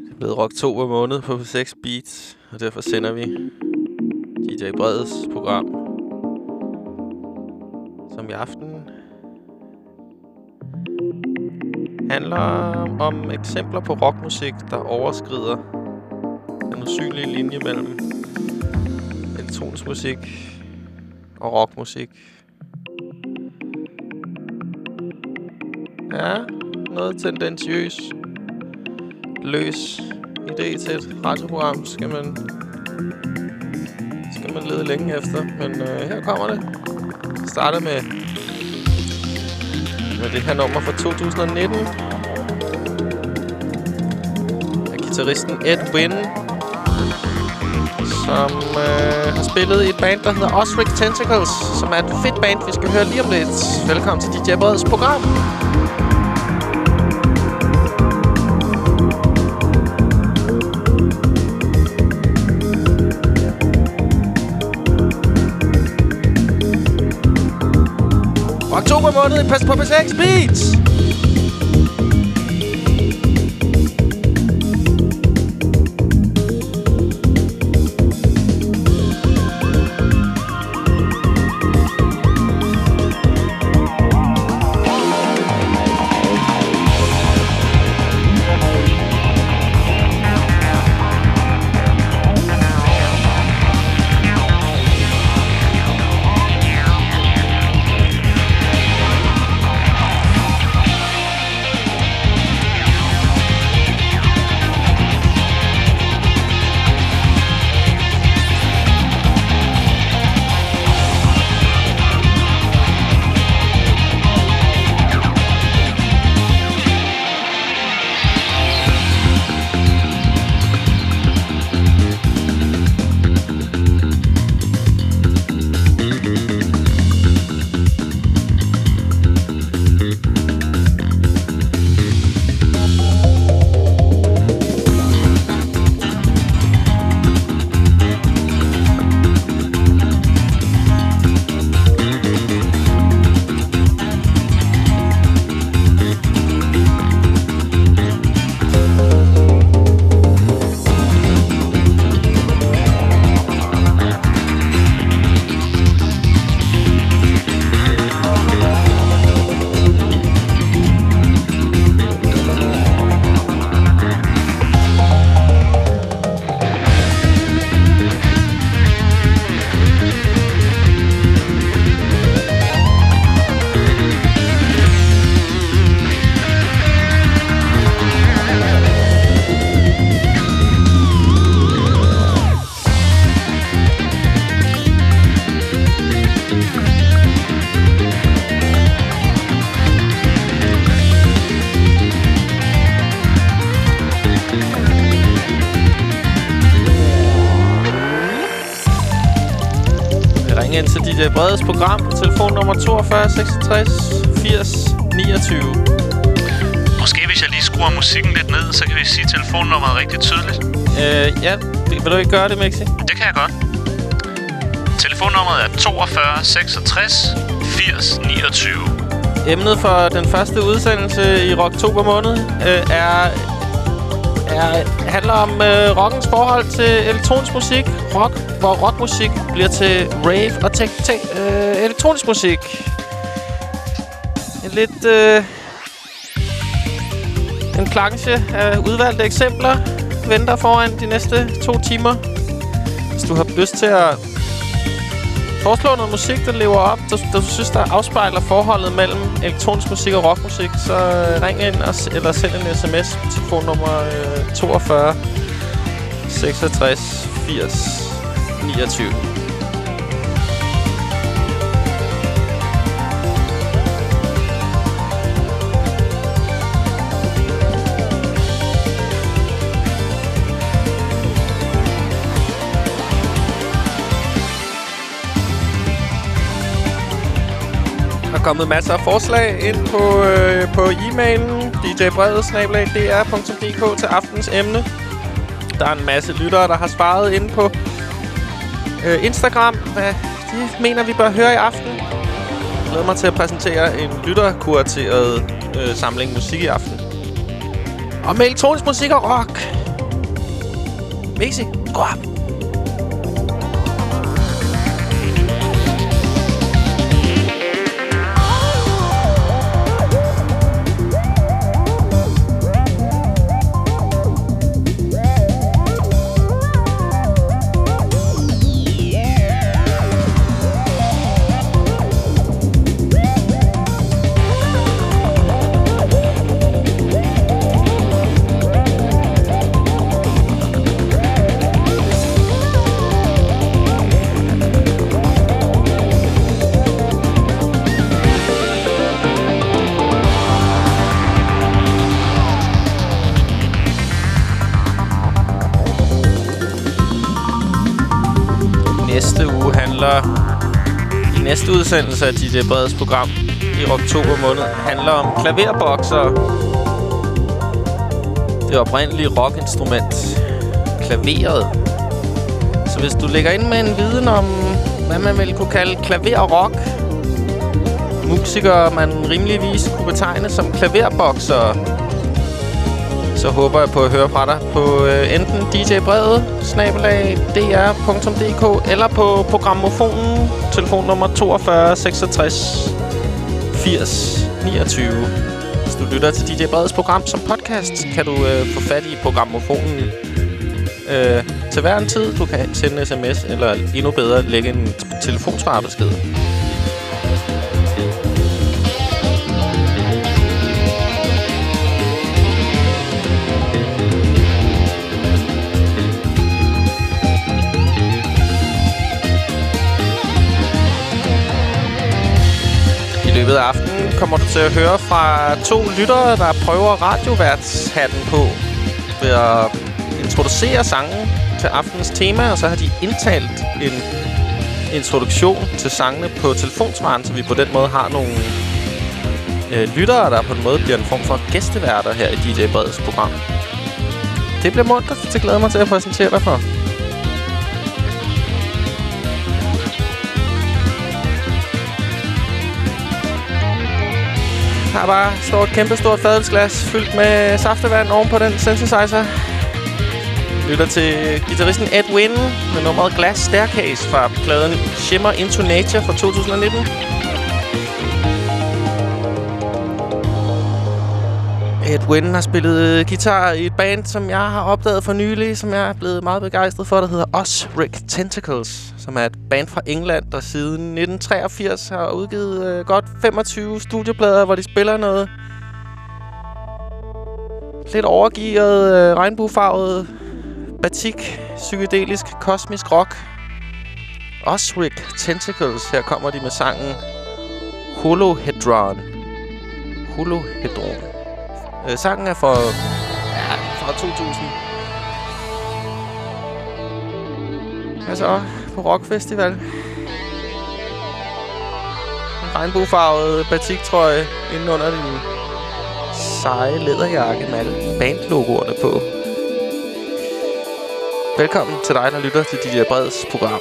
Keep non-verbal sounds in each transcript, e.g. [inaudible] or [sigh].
Det er blevet oktober måned på 6 Beats, og derfor sender vi DJ Breds program, som i aften handler om eksempler på rockmusik, der overskrider den usynlige linje mellem elektronisk musik og rockmusik. Ja, noget tendentiøs, løs idé til et radioprogram, skal man, skal man lede længe efter. Men øh, her kommer det. Starter med, med det her nummer fra 2019. Af gitarristen Ed Wynn, som øh, har spillet i et band, der hedder Osric Tentacles, som er et fedt band, vi skal høre lige om lidt. Velkommen til DJ Breds program. Oktober måned i Pas på P6 Beats. DJ Bredes program. Telefonnummer 42 66 80 29. Måske hvis jeg lige skruer musikken lidt ned, så kan vi sige telefonnummeret rigtig tydeligt. Øh, ja, vil du ikke gøre det, Mixi? Det kan jeg godt. Telefonnummeret er 42 66 80 29. Emnet for den første udsendelse i oktober måned øh, er, er, handler om øh, rockens forhold til elektronisk musik. Rock, hvor rockmusik bliver til rave og tech, tech, øh, elektronisk musik. En lidt... Øh, en planche af udvalgte eksempler venter foran de næste to timer. Hvis du har lyst til at foreslå noget musik, der lever op, der, der du synes, der afspejler forholdet mellem elektronisk musik og rockmusik, så øh, ring ind og, eller send en sms på telefonnummer øh, 42 66 80 29. kommet masser af forslag ind på, øh, på e-mailen djbredet.dr.dk til aftens emne. Der er en masse lyttere, der har svaret ind på øh, Instagram, hvad de mener, vi bør høre i aften. Jeg glæder mig til at præsentere en lytterkurateret øh, samling musik i aften. Og med elektronisk musik og rock. Mæssigt. skru op. næste udsendelse af DJ Breds program i oktober måned handler om klaverbokser. Det oprindelige rockinstrument. Klaveret. Så hvis du lægger ind med en viden om, hvad man vil kunne kalde klaverrock, musikere, man rimeligvis kunne betegne som klaverbokser, så håber jeg på at høre fra dig på øh, enten djbrevet, snabelag, dr.dk eller på programmofonen, telefonnummer 42 66 80 29. Hvis du lytter til DJ Breds program som podcast, kan du øh, få fat i programmofonen øh, til hver en tid. Du kan sende en sms, eller endnu bedre, lægge en telefonsvarbesked. Løbet af aftenen kommer du til at høre fra to lyttere, der prøver radioværtshatten på ved at introducere sangen til aftens tema, og så har de indtalt en introduktion til sangene på telefonsvaren, så vi på den måde har nogle øh, lyttere, der på en måde bliver en form for gæsteværter her i DJ Breds program. Det bliver mundt, det glæder mig til at præsentere dig for. Har bare står et kæmpe stort fadelsglas fyldt med saftevand oven på den synthesizer. Lytter til gitarristen Ed Wynn med nummeret Glass Staircase fra pladen Shimmer Into Nature fra 2019. Ed Wynn har spillet øh, guitar i et band, som jeg har opdaget for nylig, som jeg er blevet meget begejstret for, der hedder Osric Tentacles som er et band fra England, der siden 1983 har udgivet øh, godt 25 studieplader, hvor de spiller noget lidt overgivet, øh, regnbuefarvet batik, psykedelisk, kosmisk rock. Osric Tentacles. Her kommer de med sangen Holohedron. Holohedron. Øh, sangen er fra, ja, fra 2000. Altså på Rockfestival. En regnbuefarvet batiktrøje inden under din seje læderjakke med alle bandlogoerne på. Velkommen til dig, der lytter til DJ Breds program.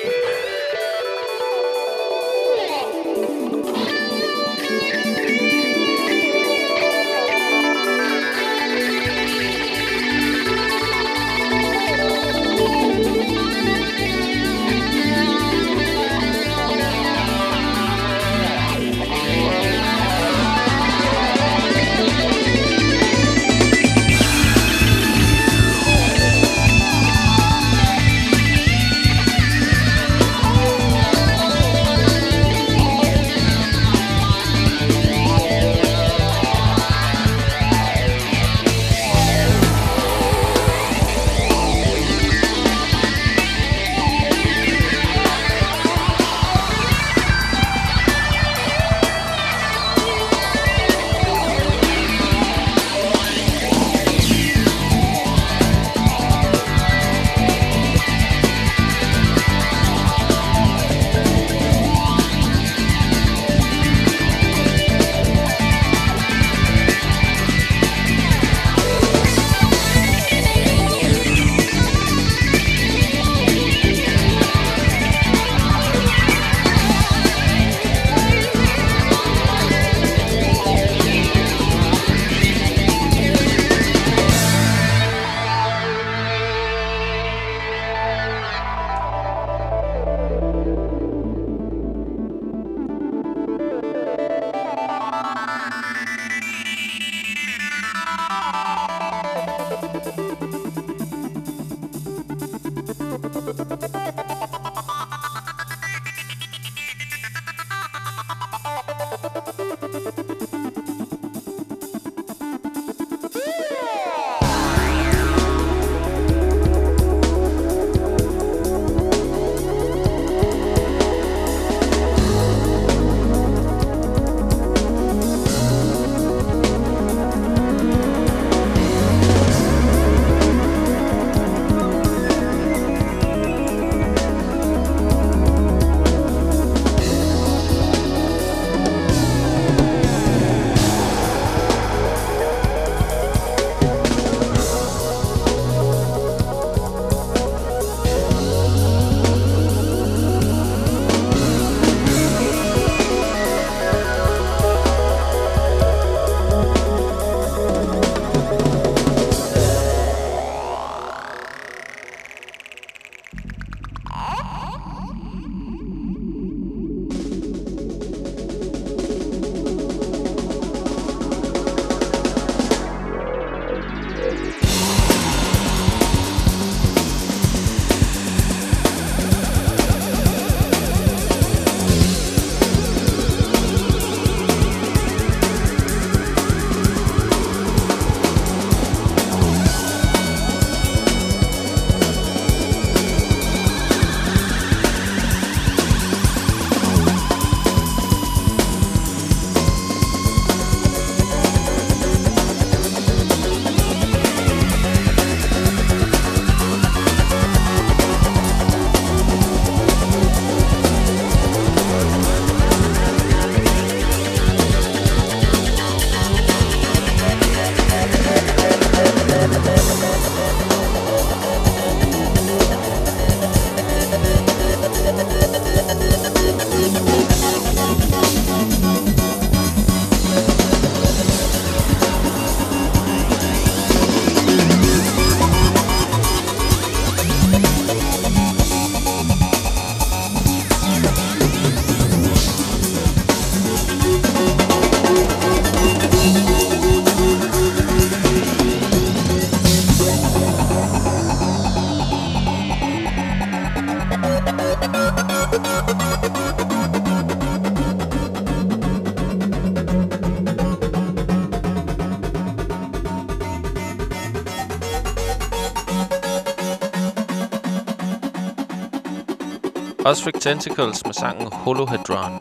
Osric Tentacles med sangen Holohedron.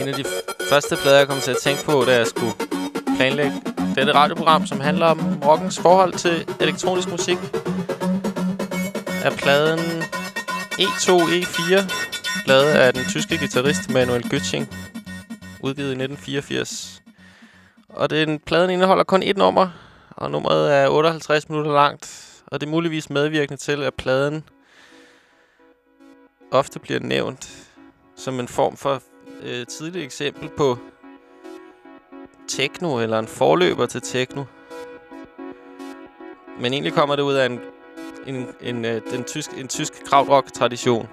En af de første plader, jeg kom til at tænke på, da jeg skulle planlægge dette radioprogram, som handler om rockens forhold til elektronisk musik, er pladen E2 E4, lavet af den tyske guitarist Manuel Götzing, udgivet i 1984. Og den pladen indeholder kun et nummer, og nummeret er 58 minutter langt, og det er muligvis medvirkende til, at pladen ofte bliver nævnt som en form for øh, tidligt eksempel på techno, eller en forløber til techno. Men egentlig kommer det ud af en, en, en, øh, den tysk, en tysk krautrock-tradition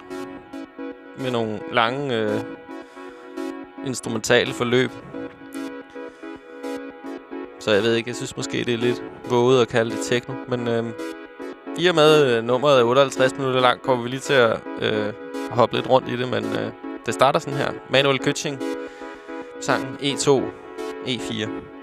med nogle lange øh, instrumentale forløb. Så jeg ved ikke, jeg synes måske, det er lidt våget at kalde det techno. Men øh, i og med øh, nummeret er 58 minutter langt, kommer vi lige til at øh, hoppe lidt rundt i det. Men øh, det starter sådan her. Manuel Køtching, sangen E2, E4.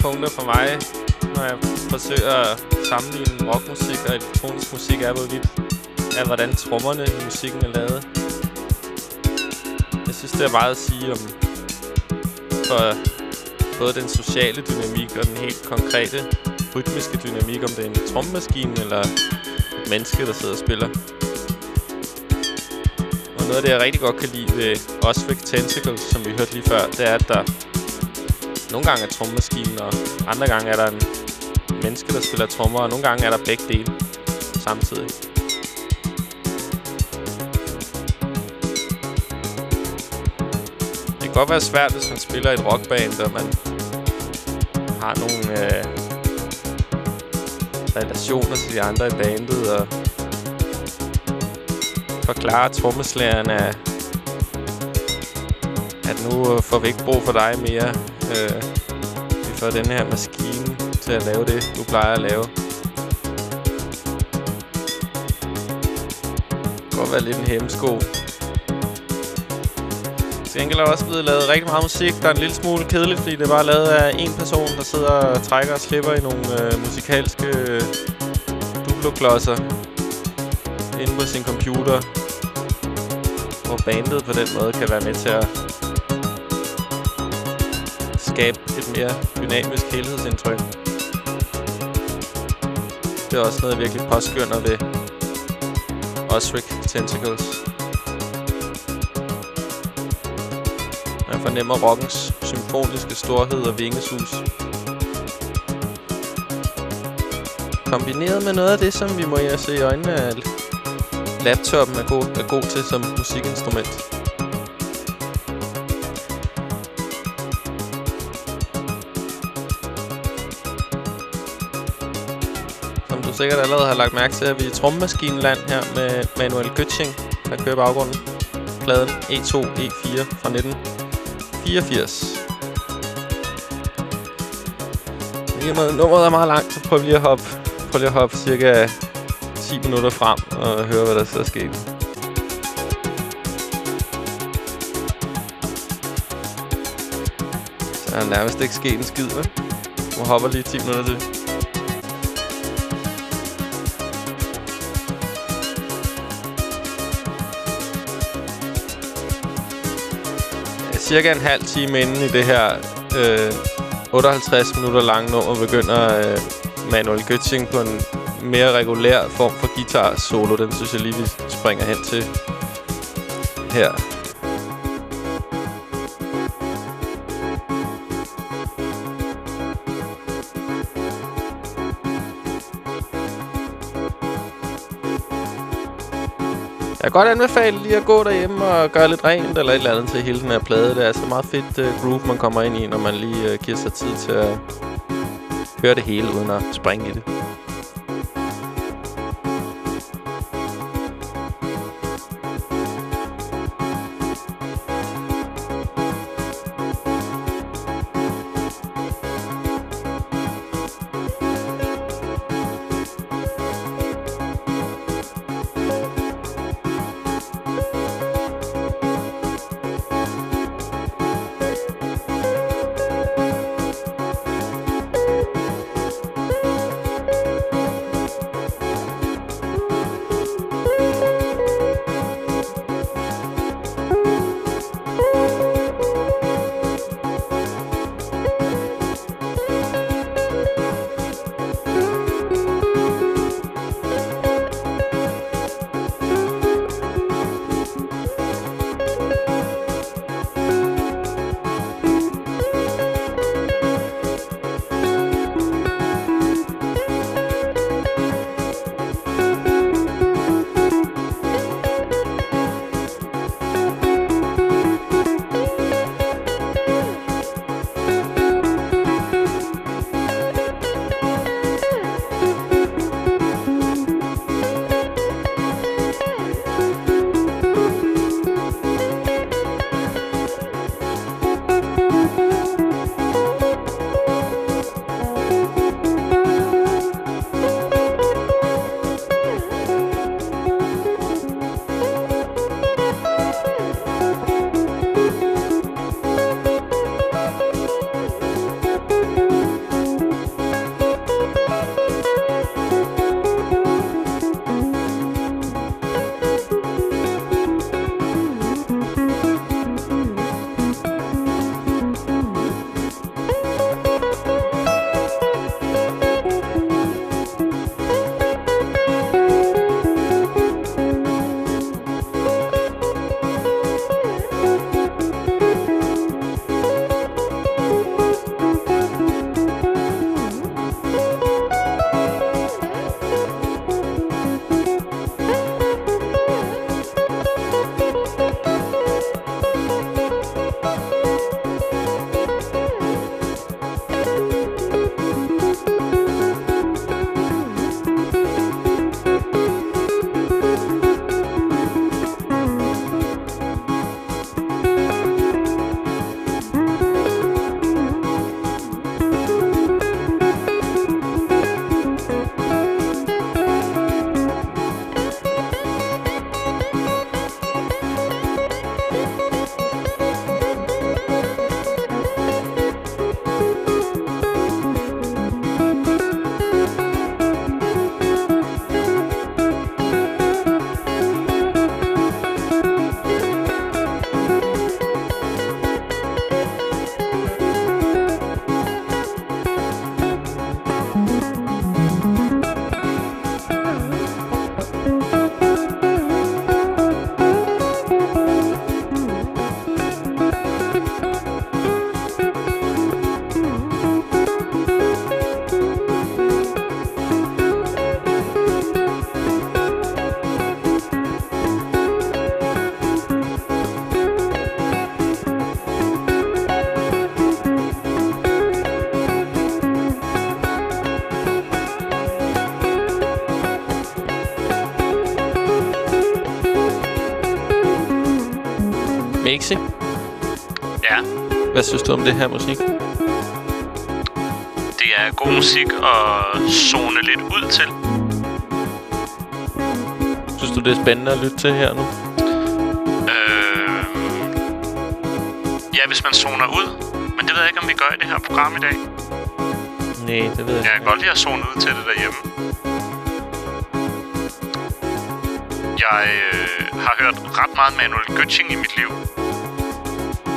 Punkter for mig, når jeg forsøger at sammenligne rockmusik og elektronisk musik, er hvorvidt, er hvordan trommerne i musikken er lavet. Jeg synes, det er meget at sige om for både den sociale dynamik og den helt konkrete rytmiske dynamik, om det er en trommemaskine eller et menneske, der sidder og spiller. Og noget af det, jeg rigtig godt kan lide ved Osric Tentacles, som vi hørte lige før, det er, at der nogle gange er trommemaskinen, og andre gange er der en menneske, der spiller trommer, og nogle gange er der begge dele samtidig. Det kan godt være svært, hvis man spiller i et rockband, og man har nogle øh, relationer til de andre i bandet, og forklare trommeslageren, at, at nu øh, får vi ikke brug for dig mere. Øh, vi får den her maskine til at lave det, du plejer at lave. Det kan godt være lidt en hemmesko. Til gengæld er der også blevet lavet rigtig meget musik, der er en lille smule kedeligt, fordi det er bare lavet af en person, der sidder og trækker og slipper i nogle øh, musikalske øh, duploklodser inde på sin computer. Hvor bandet på den måde kan være med til at skabe et mere dynamisk helhedsindtryk. Det er også noget, jeg virkelig påskynder ved Osric Tentacles. Man fornemmer rockens symfoniske storhed og vingesus. Kombineret med noget af det, som vi må se i øjnene, af laptopen er god, er god til som musikinstrument. Sikkert allerede har lagt mærke til, at vi er i trommemaskinland her med Manuel Götzing, der kører baggrunden. Pladen E2 E4 fra 1984. I og med, nummeret er meget langt, så prøv lige at hoppe, prøv lige at hoppe cirka 10 minutter frem og høre, hvad der så er sket. Så er nærmest ikke sket en skid, vel? Nu hopper lige 10 minutter til. Cirka en halv time inden i det her øh, 58 minutter lange nummer, begynder øh, Manuel Götzing på en mere regulær form for guitar solo. Den synes jeg lige, vi springer hen til her. Jeg kan godt anbefale lige at gå derhjemme og gøre lidt rent eller et eller andet til hele den her plade. Det er altså meget fedt uh, groove, man kommer ind i, når man lige uh, giver sig tid til at høre det hele, uden at springe i det. Mixi, Ja, hvad synes du om det her musik? det er god musik at zone lidt ud til. Synes du, det er spændende at lytte til her nu? Øh, ja, hvis man zoner ud. Men det ved jeg ikke, om vi gør i det her program i dag. Nej, det ved jeg Jeg kan ikke. godt lide at zone ud til det derhjemme. Jeg øh, har hørt ret meget Manuel Götzing i mit liv.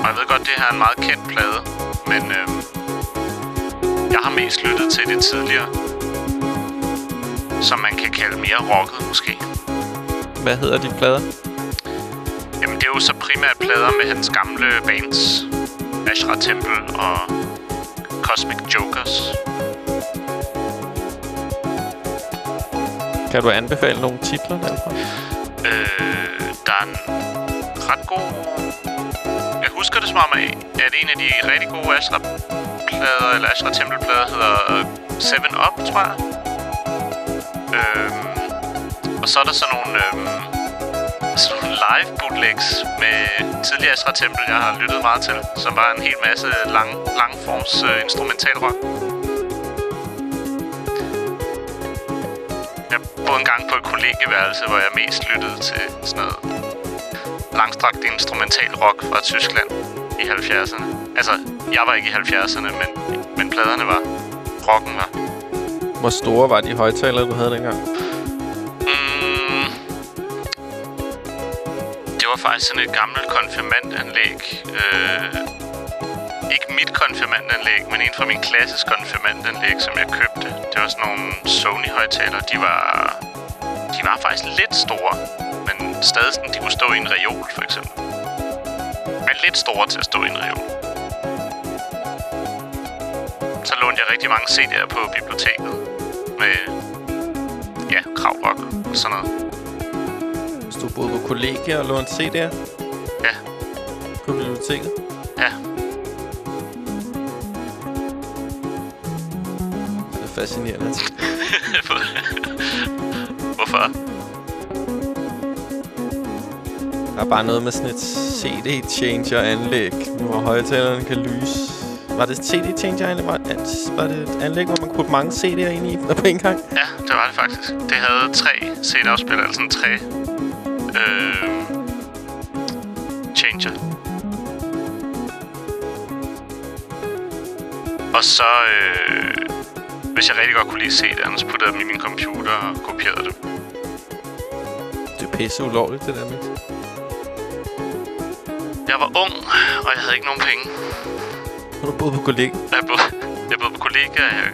Og jeg ved godt, det her er en meget kendt plade, men øh, jeg har mest lyttet til det tidligere. Som man kan kalde mere rocket, måske. Hvad hedder de plader? Jamen, det er jo så primært plader med hans gamle bands. Ashra Temple og Cosmic Jokers. Kan du anbefale nogle titler derfra? Øh, der er en ret god... Husker det som om, at en af de rigtig gode Astra-plader, eller Astra-tempelplader, hedder Seven Up, tror jeg. Øhm, og så er der sådan nogle, øhm, sådan nogle live bootlegs med tidligere Astra Temple, jeg har lyttet meget til, som var en hel masse lang, langforms øh, instrumental rock. Jeg boede en gang på et kollegeværelse, hvor jeg mest lyttede til sådan noget langstrakt instrumental rock fra Tyskland i 70'erne. Altså, jeg var ikke i 70'erne, men, men pladerne var. Rocken var. Hvor store var de højtalere, du havde dengang? Mm, det var faktisk sådan et gammelt konfirmandanlæg. Øh, ikke mit konfirmandanlæg, men en fra min klasses konfirmandanlæg, som jeg købte. Det var sådan nogle Sony-højtalere. De var, de var faktisk lidt store, stadig sådan, de kunne stå i en reol, for eksempel. Men lidt store til at stå i en reol. Så lånte jeg rigtig mange CD'er på biblioteket med, ja, kravrock og sådan noget. Hvis du boede på kollegier og lånte CD'er Ja, på biblioteket? ja. Det er fascinerende. [laughs] Hvorfor? Der er bare noget med sådan et CD-changer-anlæg, hvor højtalerne kan lyse. Var det et CD-changer-anlæg? Var, var det et anlæg, hvor man kunne putte mange CD'er ind i på en gang? Ja, det var det faktisk. Det havde tre CD-afspillere, altså sådan tre øh, changer. Og så, øh, hvis jeg rigtig godt kunne lide CD'erne, så puttede jeg dem i min computer og kopierede dem. Det er pisse ulovligt, det der med. Jeg var ung, og jeg havde ikke nogen penge. Har du boet på kollegier? Jeg boede, jeg boede på kollega. Jeg,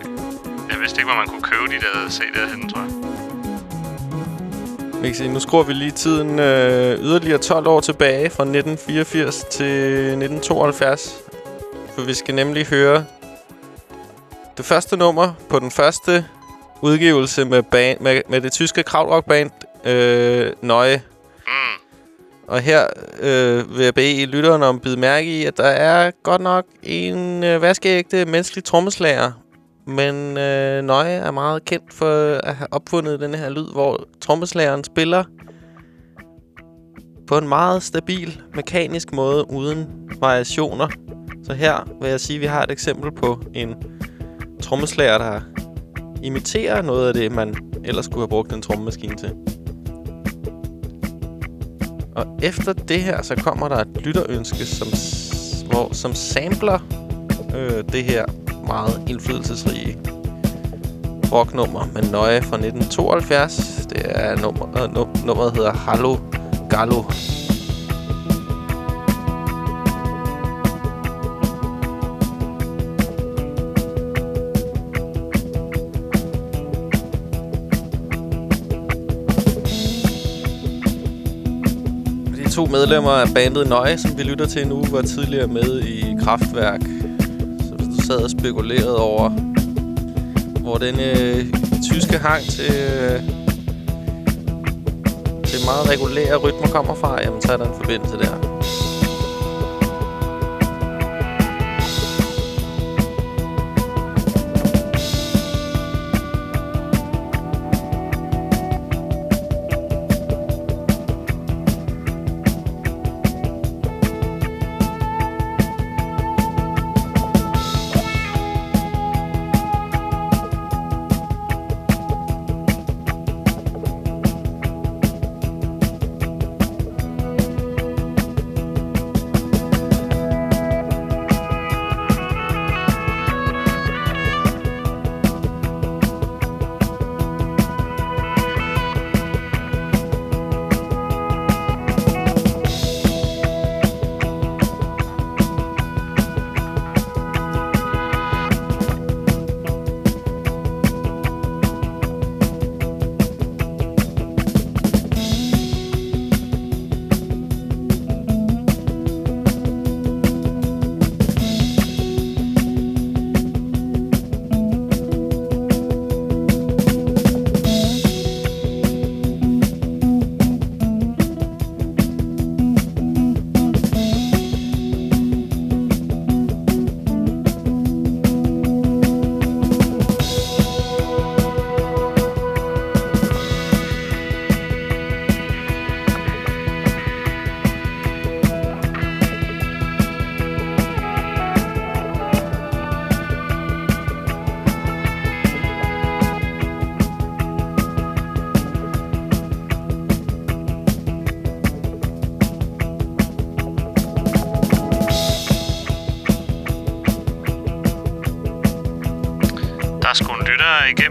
jeg vidste ikke, hvor man kunne købe de der CD'er henne, tror jeg. Vi kan se, nu skruer vi lige tiden øh, yderligere 12 år tilbage fra 1984 til 1972. For vi skal nemlig høre det første nummer på den første udgivelse med, band, med, med det tyske krautrock-band øh, Nøje. Og her øh, vil jeg bede lytteren om at bide mærke i, at der er godt nok en øh, vaskeægte menneskelig trommeslager. Men øh, Nøje er meget kendt for at have opfundet den her lyd, hvor trommeslageren spiller på en meget stabil, mekanisk måde, uden variationer. Så her vil jeg sige, at vi har et eksempel på en trommeslager, der imiterer noget af det, man ellers skulle have brugt en trommemaskine til. Og efter det her, så kommer der et lytterønske, som, hvor, som sampler øh, det her meget indflydelsesrige rocknummer med nøje fra 1972. Det er nummer, øh, num nummeret hedder Hallo Gallo. Medlemmer af bandet Nøje, som vi lytter til nu, var tidligere med i Kraftværk. Så hvis du sad og spekulerede over, hvor den øh, tyske hang til, øh, til meget regulære rytmer kommer fra, jamen så er der en forbindelse der.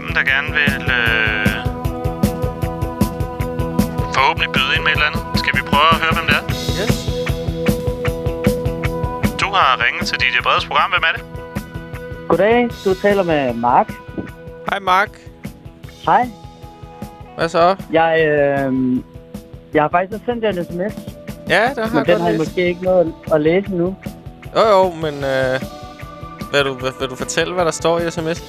Igennem, der gerne vil øh, forhåbentlig byde ind med et eller andet. Skal vi prøve at høre, hvem det er? Yes. Du har ringet til DJ Breds program. Hvem er det? Goddag, du taler med Mark. Hej, Mark. Hej. Hvad så? Jeg, øh, jeg har faktisk sendt jer en sms, Ja, der har men jeg den godt har læst. måske ikke nået at læse nu. Jo, jo, men øh, vil, du, vil, vil du fortælle, hvad der står i sms?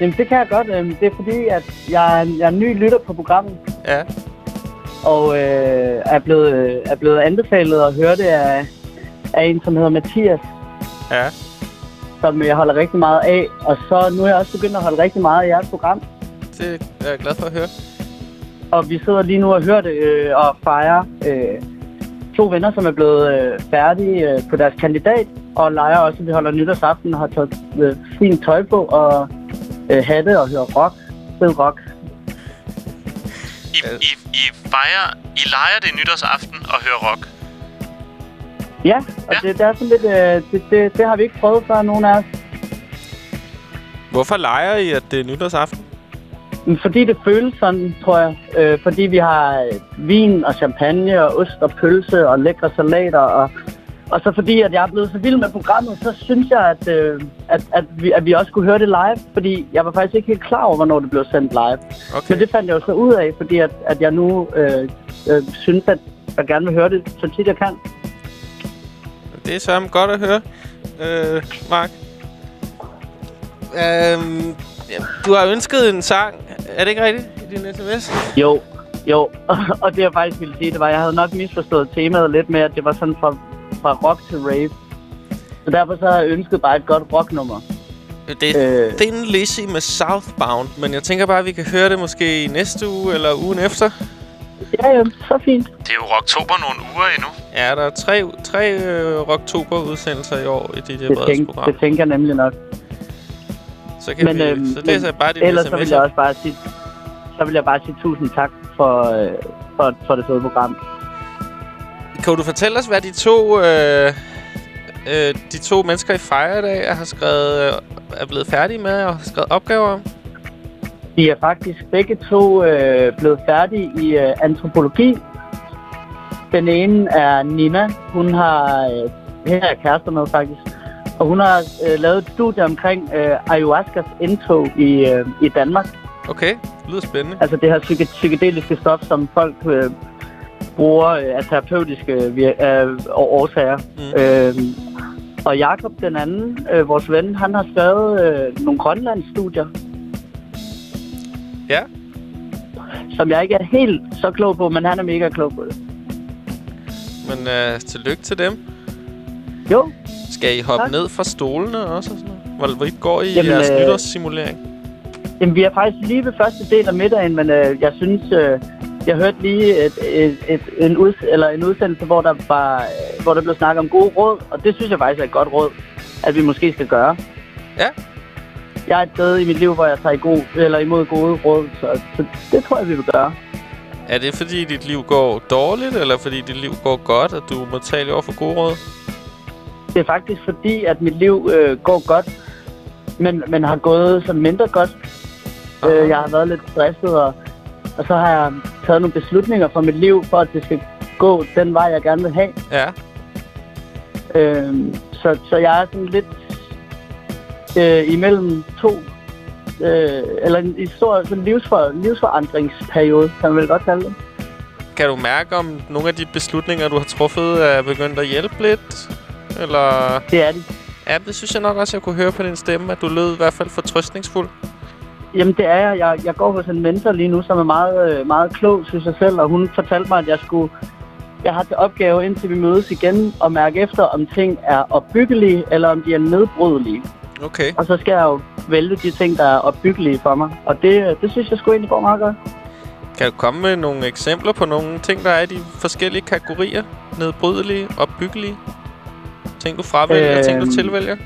Jamen, det kan jeg godt. Øh, det er fordi, at jeg, er jeg er ny lytter på programmet, Ja. og øh, er, blevet, øh, er blevet anbefalet at høre det af, af en, som hedder Mathias, Ja. som jeg holder rigtig meget af. Og så nu er jeg også begyndt at holde rigtig meget af jeres program. Det er jeg glad for at høre. Og vi sidder lige nu og hører det øh, og fejrer øh, to venner, som er blevet øh, færdige øh, på deres kandidat. Og leger også, at vi holder nytårsaften og har taget øh, fint tøj på og øh, hatte og hører rock. Fed rock. I. I, I, fejrer, I leger det nytårsaften og hører rock. Ja, og Ja. Det, det er sådan lidt... Øh, det, det, det har vi ikke prøvet før, nogen af os. Hvorfor leger I, at det er nytårsaften? Fordi det føles sådan, tror jeg. Øh, fordi vi har øh, vin og champagne og ost og pølse og lækre salater. Og, og så fordi, at jeg er blevet så vild med programmet, så synes jeg, at, øh, at, at, vi, at vi også skulle høre det live. Fordi jeg var faktisk ikke helt klar over, hvornår det blev sendt live. Okay. Men det fandt jeg jo så ud af, fordi at, at jeg nu øh, øh, synes, at jeg gerne vil høre det så tit jeg kan. Det er så godt at høre, øh, Mark. Øhm, du har ønsket en sang. Er det ikke rigtigt i din sms? Jo, jo. [laughs] og det jeg faktisk ville sige, det var, at jeg havde nok misforstået temaet lidt med, at det var sådan fra, fra rock til rave. Så derfor så har jeg ønsket bare et godt rocknummer. Det er Øh. Thin Lizzy med Southbound, men jeg tænker bare, at vi kan høre det måske i næste uge eller ugen efter. Ja, ja, så fint. Det er jo rocktober nogle uger endnu. Ja, der er tre, tre øh, Rocktober-udsendelser i år i Det, Breds tænk, program. det tænker jeg nemlig nok. Så, kan Men, vi, øhm, så men jeg bare din Ellers så vil jeg også bare sige, så vil jeg bare sige tusind tak for, øh, for, for det fede program. Kan du fortælle os, hvad de to, øh, øh, de to mennesker i Fire i dag har skrevet, øh, er blevet færdige med og har skrevet opgaver om? De er faktisk begge to øh, blevet færdige i øh, antropologi. Den ene er Nina. Hun har... Øh, her er kærester med, faktisk. Og hun har øh, lavet et studie omkring øh, ayahuascas indtog i, øh, i Danmark. Okay, det lyder spændende. Altså det her psyke- psykedeliske stof, som folk øh, bruger øh, af terapeutiske vir- øh, årsager. Mm. Øh, og Jakob den anden, øh, vores ven, han har skrevet øh, nogle grønlandsstudier, Ja, som jeg ikke er helt så klog på, men han er mega klog på det. men øh, tillykke til dem. Jo, Skal I hoppe Tak. ned fra stolene også? Og sådan noget? Hvor, går i Jamen, jeres øh, nytårssimulering? jamen, vi er faktisk lige ved første del af middagen, men øh, jeg synes, øh, jeg hørte lige et, et, et, en, ud, eller en udsendelse, hvor der, var, øh, hvor der blev snakket om gode råd, og det synes jeg faktisk er et godt råd, at vi måske skal gøre. Ja. Jeg er et sted i mit liv, hvor jeg tager i god, eller imod gode råd, så, så det tror jeg, vi vil gøre. Er det fordi dit liv går dårligt, eller fordi dit liv går godt, at du må tale over for gode råd? Det er faktisk fordi, at mit liv øh, går godt, men, men har gået sådan mindre godt. Aha. Øh, jeg har været lidt stresset, og, og så har jeg taget nogle beslutninger for mit liv, for at det skal gå den vej, jeg gerne vil have. Ja, Øh, så, så jeg er sådan lidt øh, imellem to, øh, eller en, en stor sådan livsfor, livsforandringsperiode, kan man vel godt kalde det. kan du mærke, om nogle af de beslutninger, du har truffet, er begyndt at hjælpe lidt? Eller... Det er det. Ja, det synes jeg nok også, jeg kunne høre på din stemme, at du lød i hvert fald fortrøstningsfuld. Jamen det er jeg. jeg. Jeg går hos en mentor lige nu, som er meget, øh, meget klog, synes jeg selv, og hun fortalte mig, at jeg skulle... Jeg har til opgave, indtil vi mødes igen, at mærke efter, om ting er opbyggelige, eller om de er nedbrydelige. Okay. Og så skal jeg jo vælge de ting, der er opbyggelige for mig. Og det, det synes jeg sgu egentlig går meget godt. Kan du komme med nogle eksempler på nogle ting, der er i de forskellige kategorier? Nedbrydelige, opbyggelige? Ting, du fravælger, øhm. ting, du Øhm. tilvælger?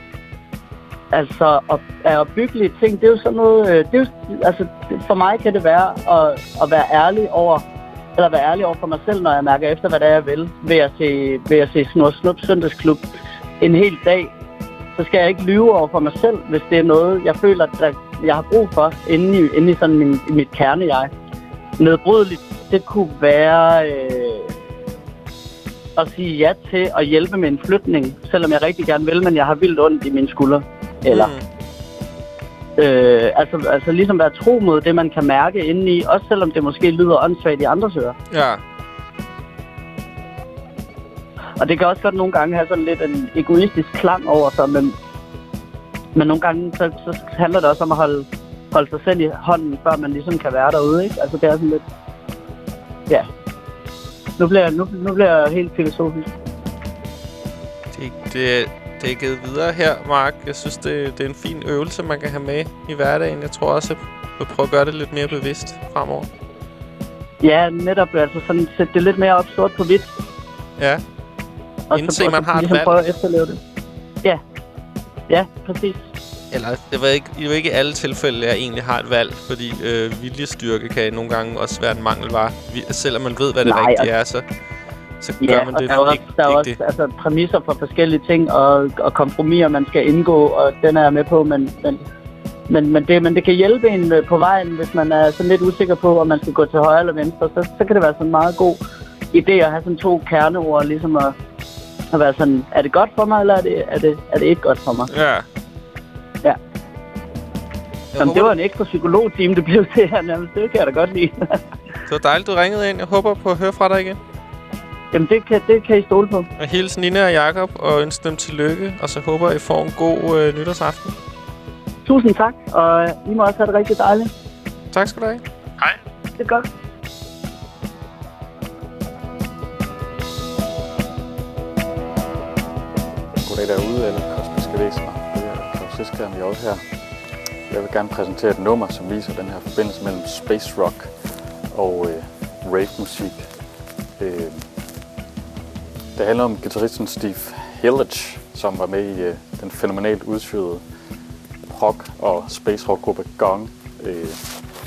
Altså, og, er opbyggelige ting, det er jo sådan noget... Øh, det er jo, altså, for mig kan det være at, at være ærlig over eller være ærlig over for mig selv, når jeg mærker efter, hvad det er, jeg vil. Ved at se, ved at se Snor Snup Søndagsklub en hel dag, så skal jeg ikke lyve over for mig selv, hvis det er noget, jeg føler, at jeg har brug for inde i, inde i sådan min, i mit kerne jeg. Nedbrydeligt, det kunne være øh, at sige ja til at hjælpe med en flytning, selvom jeg rigtig gerne vil, men jeg har vildt ondt i mine skuldre. Eller, Mm. øh, altså, altså ligesom være tro mod det, man kan mærke indeni, også selvom det måske lyder åndssvagt i andres ører. Ja. Og det kan også godt nogle gange have sådan lidt en egoistisk klang over sig, men, men nogle gange så, så handler det også om at holde, holde sig selv i hånden, før man ligesom kan være derude, ikke? Altså det er sådan lidt... Ja. Nu bliver nu, nu bliver jeg helt filosofisk. Det, det, det er givet videre her, Mark. Jeg synes, det, det er en fin øvelse, man kan have med i hverdagen. Jeg tror også, jeg vil prøve at gøre det lidt mere bevidst fremover. Ja, netop altså sådan sætte det lidt mere op sort på hvidt. Ja. Og Indse, og man har et ligesom valg. prøve at efterleve det. Ja. Ja, præcis. Eller, det var ikke, det var ikke i alle tilfælde, jeg egentlig har et valg, fordi øh, viljestyrke kan nogle gange også være en mangelvare. Selvom man ved, hvad det Nej, rigtige er, så, så gør Ja, man og det der er også, ikke, der er ikke også altså, præmisser for forskellige ting og, og kompromiser, man skal indgå, og den er jeg med på, men, men, men, men, det, men det kan hjælpe en øh, på vejen, hvis man er sådan lidt usikker på, om man skal gå til højre eller venstre, så, så kan det være sådan en meget god idé at have sådan to kerneord, ligesom at, at være sådan, er det godt for mig, eller er det, er det, er det ikke godt for mig? Ja. Ja. Jeg Jamen, det håber, var en ekstra psykologteam, det blev til her nærmest. Det kan jeg da godt lide. det var dejligt, du ringede ind. Jeg håber på at høre fra dig igen. Jamen, det kan, det kan I stole på. Og hilse Nina og Jakob og ønske dem tillykke. Og så håber jeg, I får en god øh, nytårsaften. Tusind tak, og I må også have det rigtig dejligt. Tak skal du have. Hej. Det er godt. Goddag derude, alle kosmiske væsener. Det er Claus Siskern J her. Jeg vil gerne præsentere et nummer, som viser den her forbindelse mellem space rock og øh, rave-musik. Øh, det handler om guitaristen Steve Hillage, som var med i øh, den fænomenalt udsyrede rock- og space rock-gruppe Gong, øh,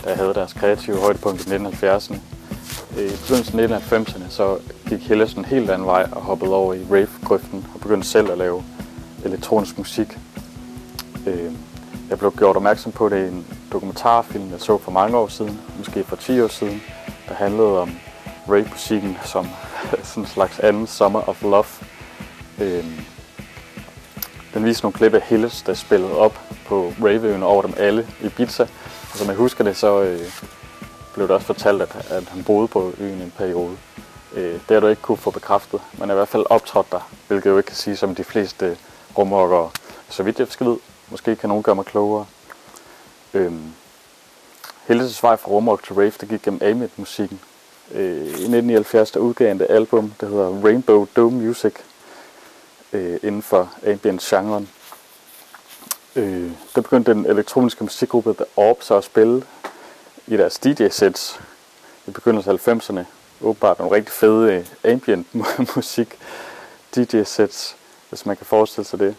der havde deres kreative højdepunkt i 1970'erne. Øh, I begyndelsen af 1990'erne så gik Hillage en helt anden vej og hoppede over i rave-grøften og begyndte selv at lave elektronisk musik. Øh, jeg blev gjort opmærksom på det i en dokumentarfilm, jeg så for mange år siden, måske for 10 år siden, der handlede om rave-musikken som [laughs] sådan en slags anden Summer of Love. Øhm, den viste nogle klip af Hilles, der spillede op på raveøen over dem alle i Ibiza. Og som jeg husker det, så øh, blev det også fortalt, at, at han boede på øen en periode. Øh, det har du ikke kunne få bekræftet, men er i hvert fald optrådt der, hvilket jo ikke kan sige som de fleste rumrockere. Så vidt jeg skal vide, måske kan nogen gøre mig klogere. Øhm, Hildes vej fra rumrock til rave, det gik gennem Amit-musikken. Øh, I 1979 der udgav han det album, der hedder Rainbow Dome Music, øh, inden for ambient-genren. Øh, der begyndte den elektroniske musikgruppe The Orb at spille i deres DJ-sets i begyndelsen af 90'erne. Åbenbart nogle rigtig fede øh, ambient [laughs] musik DJ-sets, hvis man kan forestille sig det.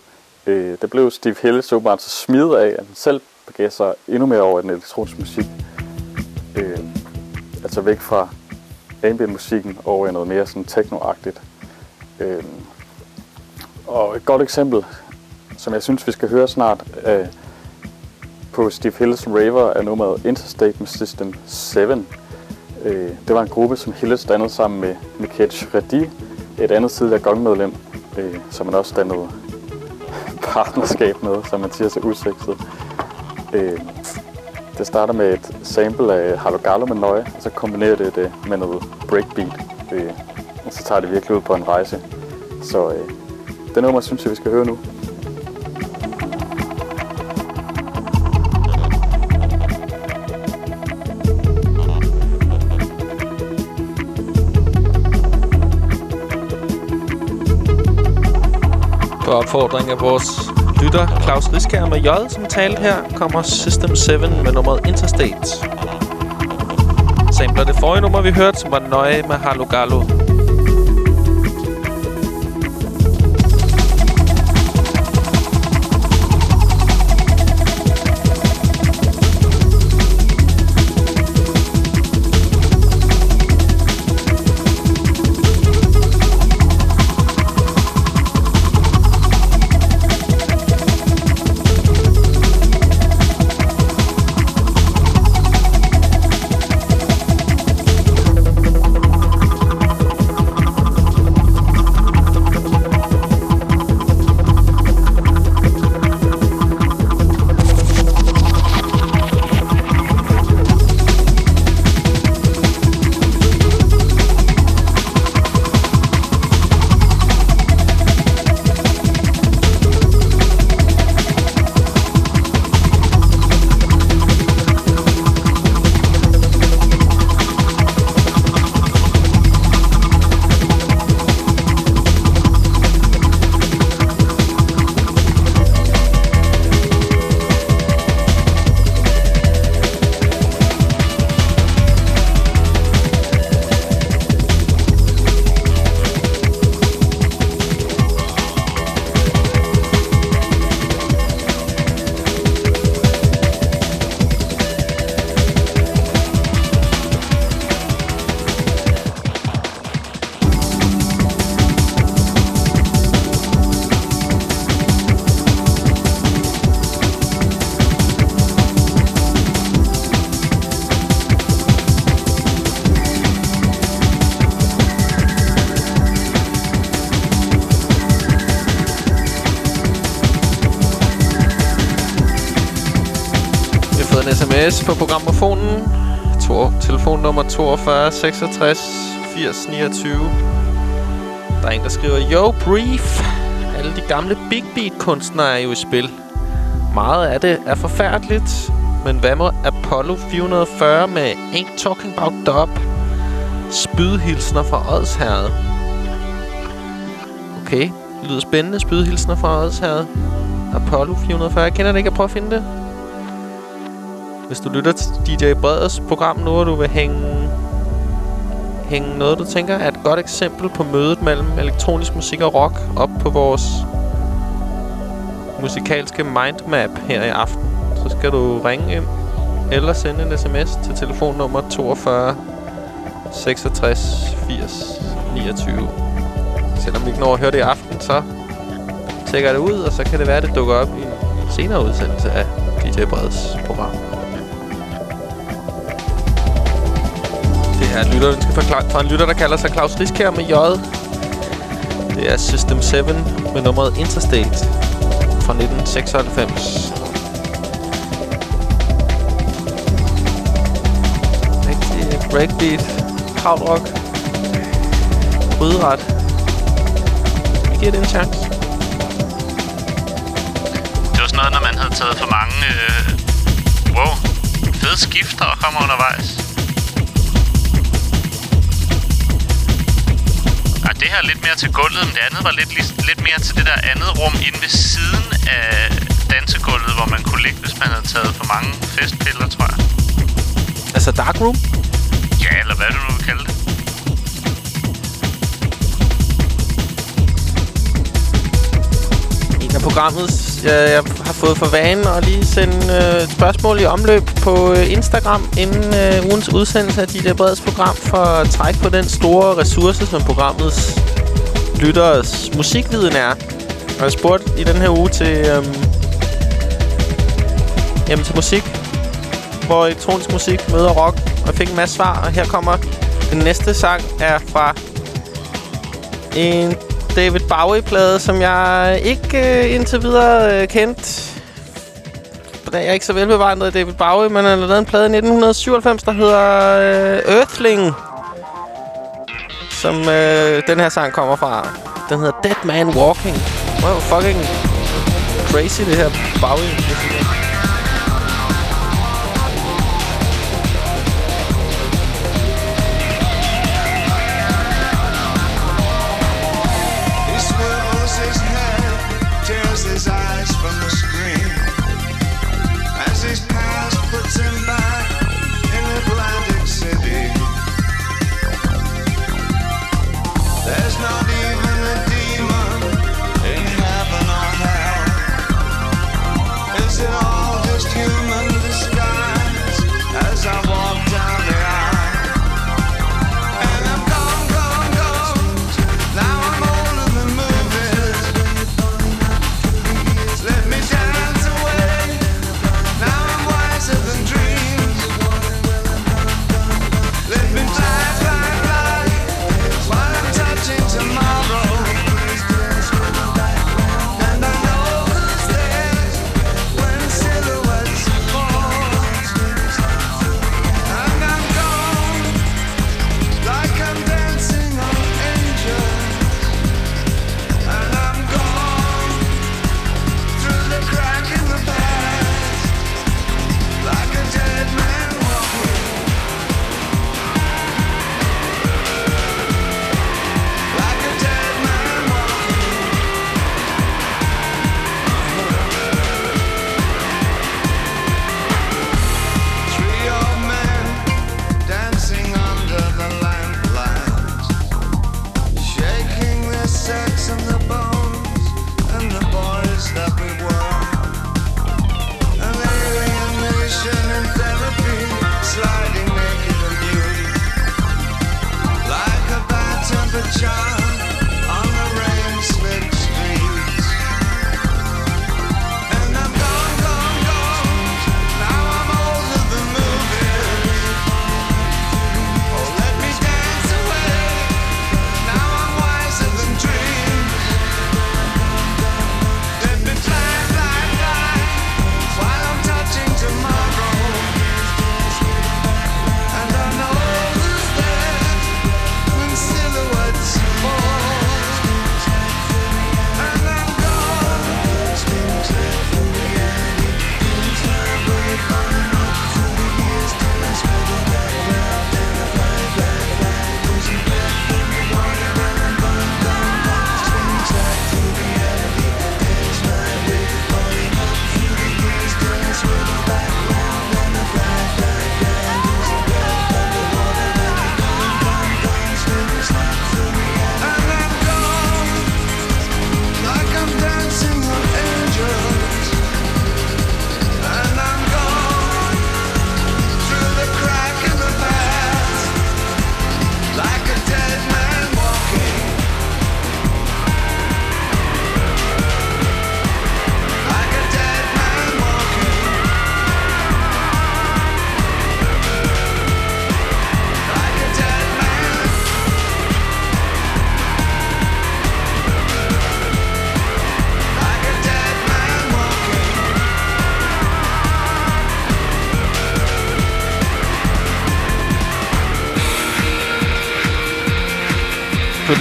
Øh, der blev Steve Hillis åbenbart så smidt af, at han selv begav sig endnu mere over den elektroniske musik. Øh, altså væk fra ambient-musikken over i noget mere sådan techno-agtigt. Øh, og et godt eksempel, som jeg synes, vi skal høre snart, øh, på Steve Hills Raver er nummeret Interstate System 7. Øh, det var en gruppe, som Hillis dannede sammen med Miketch Reddy, et andet tidligere gongmedlem, øh, som man også dannede [laughs] partnerskab med, som man siger så usekset. Øh, det starter med et sample af Hallo Gallo med Nøje, og så kombinerer det det med noget breakbeat. Øh, og så tager det virkelig ud på en rejse. Så øh, det nummer synes jeg, vi skal høre nu. På opfordring af vores lytter Claus Riskær med J, som talte her, kommer System 7 med nummeret Interstate. Sampler det forrige nummer, vi hørte, som var nøje med Hallo Gallo. Sms på programmofonen. To, telefonnummer 42 66 80 29. Der er en, der skriver, Yo, brief. Alle de gamle big beat kunstnere er jo i spil. Meget af det er forfærdeligt, men hvad med Apollo 440 med Ain't Talking About Dub? Spydhilsner fra Odsherred. Okay, det lyder spændende. Spydhilsner fra Odsherred. Apollo 440. Jeg kender det ikke. Jeg prøver at finde det. Hvis du lytter til DJ Breders program nu, og du vil hænge, hænge noget, du tænker er et godt eksempel på mødet mellem elektronisk musik og rock op på vores musikalske mindmap her i aften, så skal du ringe ind eller sende en sms til telefonnummer 42 66 80 29. Selvom vi ikke når at høre det i aften, så tjekker det ud, og så kan det være, at det dukker op i en senere udsendelse af DJ Breds program. Her er lytter, skal forklare, fra en lytter, der kalder sig Claus Riskær med J. Det er System 7 med nummeret Interstate fra 1996. Rigtig breakbeat, krautrock, rydret. Vi giver det en chance. Det var sådan noget, når man havde taget for mange... Øh, wow, fede skifter og kommer undervejs. Det her er lidt mere til gulvet, men det andet var lidt, lidt mere til det der andet rum inde ved siden af dansegulvet, hvor man kunne ligge, hvis man havde taget for mange festpiller, tror jeg. Altså dark room? Ja, eller hvad du nu vil kalde det. En af programmet, jeg, jeg har fået for vanen at lige sende øh, spørgsmål i omløb på øh, Instagram inden øh, ugens udsendelse af dit Breds program for at trække på den store ressource, som programmets lytteres musikviden er. Og jeg spurgte i den her uge til, øh, jamen, til musik, hvor elektronisk musik møder rock, og jeg fik en masse svar, og her kommer den næste sang er fra en David Bowie-plade, som jeg ikke øh, indtil videre øh, kendt. Jeg er ikke så velbevandret David Bowie, men han har lavet en plade i 1997, der hedder øh, Earthling. Som øh, den her sang kommer fra. Den hedder Dead Man Walking. Wow, fucking crazy det her Bowie.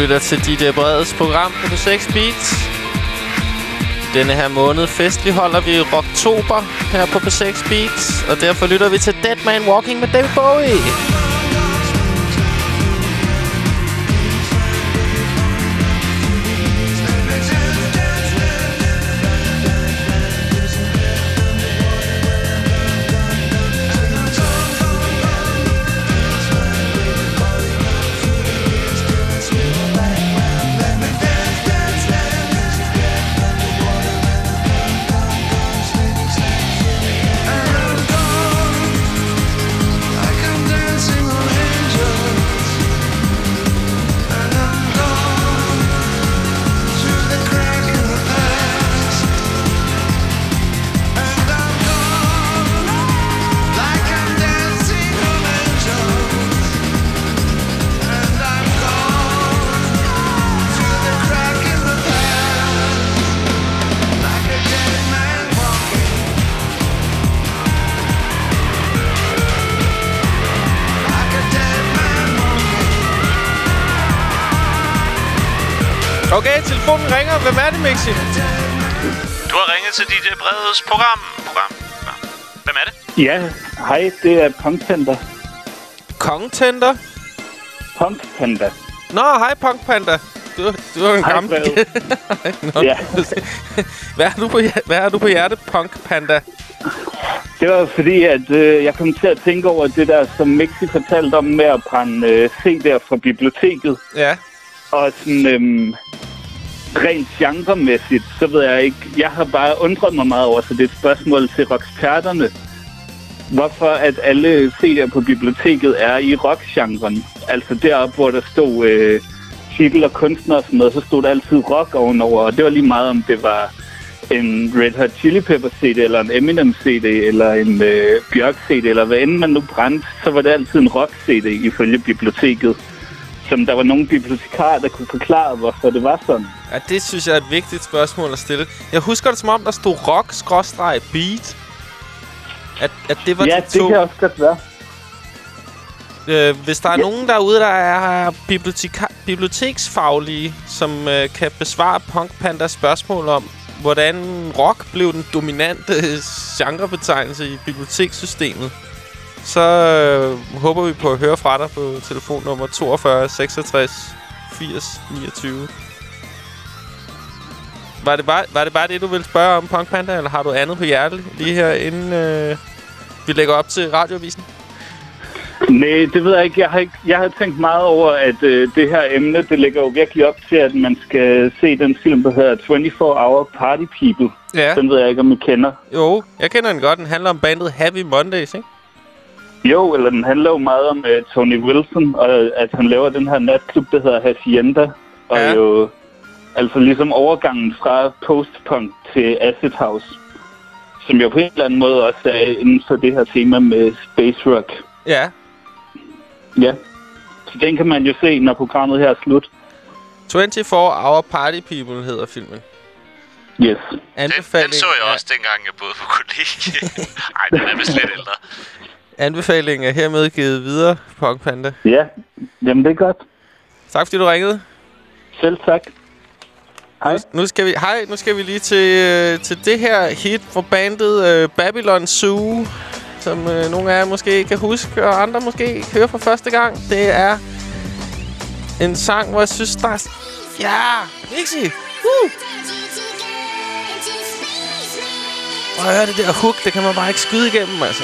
Lytter til DJ Breds program på 6 Beats. Denne her måned festlig holder vi Rocktober her på P6 Beats. Og derfor lytter vi til Dead Man Walking med David Bowie. Hvem er det, Mixi? Du har ringet til dit Bredes program. program. Hvem er det? Ja, hej, det er Punk Panda. Kong Tender? Punk Panda. Nå, hej Punk Panda. Du, du er en hej, gammel... [laughs] Nå, ja. [laughs] hvad, har du på, hvad har du på hjerte, Punk Panda? Det var fordi, at øh, jeg kom til at tænke over det der, som Mixi fortalte om med at brænde øh, CD'er fra biblioteket. Ja. Og sådan, øhm, rent genremæssigt, så ved jeg ikke. Jeg har bare undret mig meget over, så det er et spørgsmål til rocksperterne. Hvorfor at alle CD'er på biblioteket er i rockgenren. Altså deroppe, hvor der stod øh, titel og kunstner og sådan noget, så stod der altid rock ovenover. Og det var lige meget, om det var en Red Hot Chili Pepper CD, eller en Eminem CD, eller en øh, Bjørk CD, eller hvad end man nu brændte, så var det altid en rock CD ifølge biblioteket som der var nogle bibliotekarer, der kunne forklare, hvorfor det var sådan. Ja, det synes jeg er et vigtigt spørgsmål at stille. Jeg husker det som om, der stod rock-beat. At, at det var ja, de det to. kan også godt være. Øh, hvis der er ja. nogen derude, der er biblioteksfaglige, som øh, kan besvare Punk Pandas spørgsmål om, hvordan rock blev den dominante genrebetegnelse i bibliotekssystemet, så øh, håber vi på at høre fra dig på telefonnummer 42 66 80 29. Var det, bare, var det bare det, du ville spørge om, Punk Panda, eller har du andet på hjertet lige her, inden øh, vi lægger op til radiovisen? Nej, det ved jeg ikke. Jeg har, ikke, jeg har tænkt meget over, at øh, det her emne, det ligger jo virkelig op til, at man skal se den film, der hedder 24 Hour Party People. Ja. Den ved jeg ikke, om I kender. Jo, jeg kender den godt. Den handler om bandet Heavy Mondays, ikke? Jo, eller den handler jo meget om uh, Tony Wilson, og at han laver den her natklub, der hedder Hacienda. Og ja. jo altså ligesom overgangen fra postpunk til acid house. Som jo på en eller anden måde også er inden for det her tema med space rock. Ja. Ja. Så den kan man jo se, når programmet her er slut. 24 Hour Party People hedder filmen. Yes. Anbefaling den, den så jeg også, dengang jeg boede på kollegie. [laughs] Ej, den er vist lidt ældre. Anbefalingen er hermed givet videre, Punk Panda. Ja, jamen det er godt. Tak fordi du ringede. Selv tak. Hej. Nu, skal vi, hej, nu skal vi lige til, øh, til det her hit fra bandet øh, Babylon Zoo, som øh, nogle af jer måske kan huske, og andre måske høre for første gang. Det er en sang, hvor jeg synes, der er... Ja! Mixi! Uh! Og høre det der hook, det kan man bare ikke skyde igennem, altså.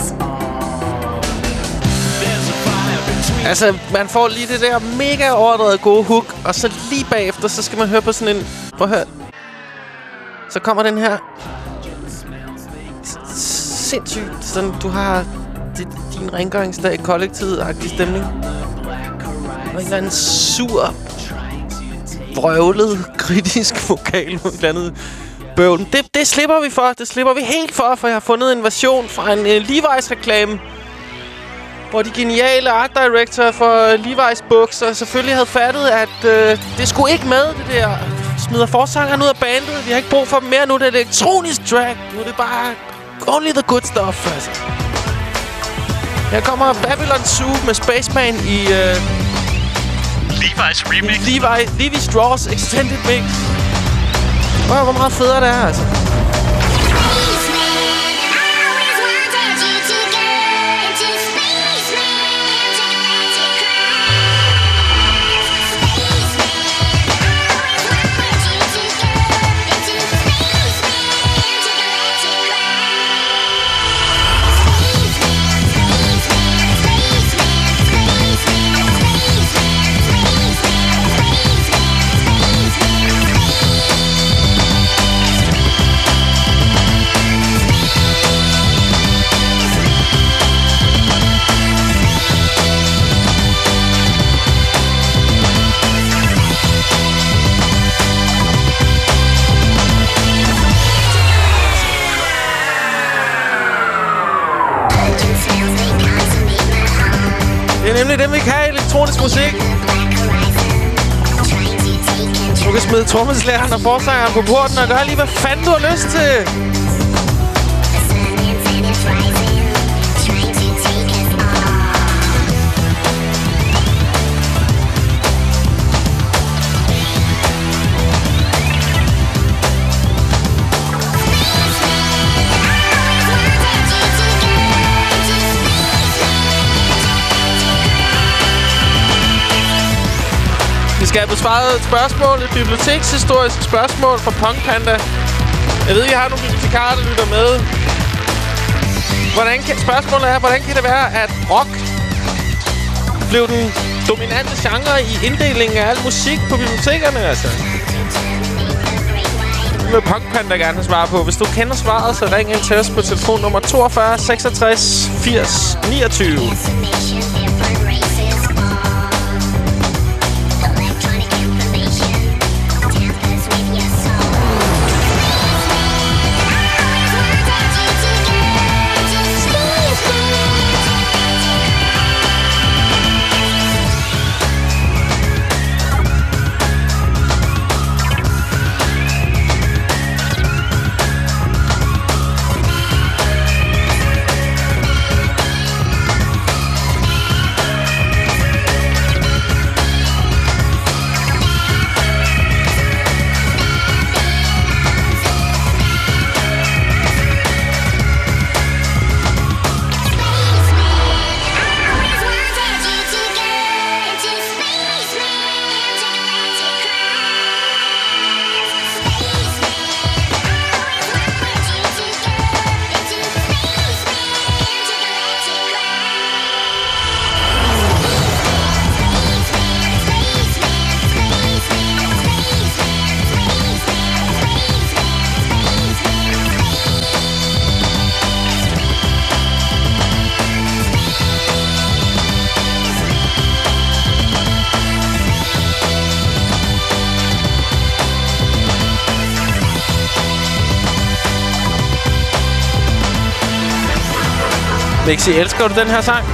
Altså, man får lige det der mega overdrevet gode hook, og så lige bagefter, så skal man høre på sådan en... Prøv at høre. Så kommer den her... Sindssygt. Sådan, du har... Det din rengøringsdag, kollektivet-agtig stemning. Og en eller anden sur, vrøvlet, kritisk vokal med et andet bøvl. Det, det slipper vi for. Det slipper vi helt for, for jeg har fundet en version fra en øh, uh, Levi's-reklame, hvor de geniale art director for Levi's bukser selvfølgelig havde fattet, at uh, det skulle ikke med, det der. Smider forsangeren ud af bandet. Vi har ikke brug for dem mere nu. Det er elektronisk track. Nu er det bare only the good stuff, altså. Her kommer Babylon Zoo med Spaceman i uh, Levi's remix. Levi, Levi Strauss Extended Mix. Wow, hvor meget federe det er, altså. Nemlig dem, vi kan elektronisk musik. Du kan smide trommeslæren og forsangeren på porten og gøre lige, hvad fanden du har lyst til. Skal have besvaret et spørgsmål, et bibliotekshistorisk spørgsmål fra Punk Panda. Jeg ved, I har nogle bibliotekarer, der lytter med. Hvordan kan, spørgsmålet er, hvordan kan det være, at rock blev den dominante genre i inddelingen af al musik på bibliotekerne, altså? Det vil Punk Panda gerne have svar på. Hvis du kender svaret, så ring ind til os på telefon nummer 42 66 80 29. Mixi, elsker du den her sang?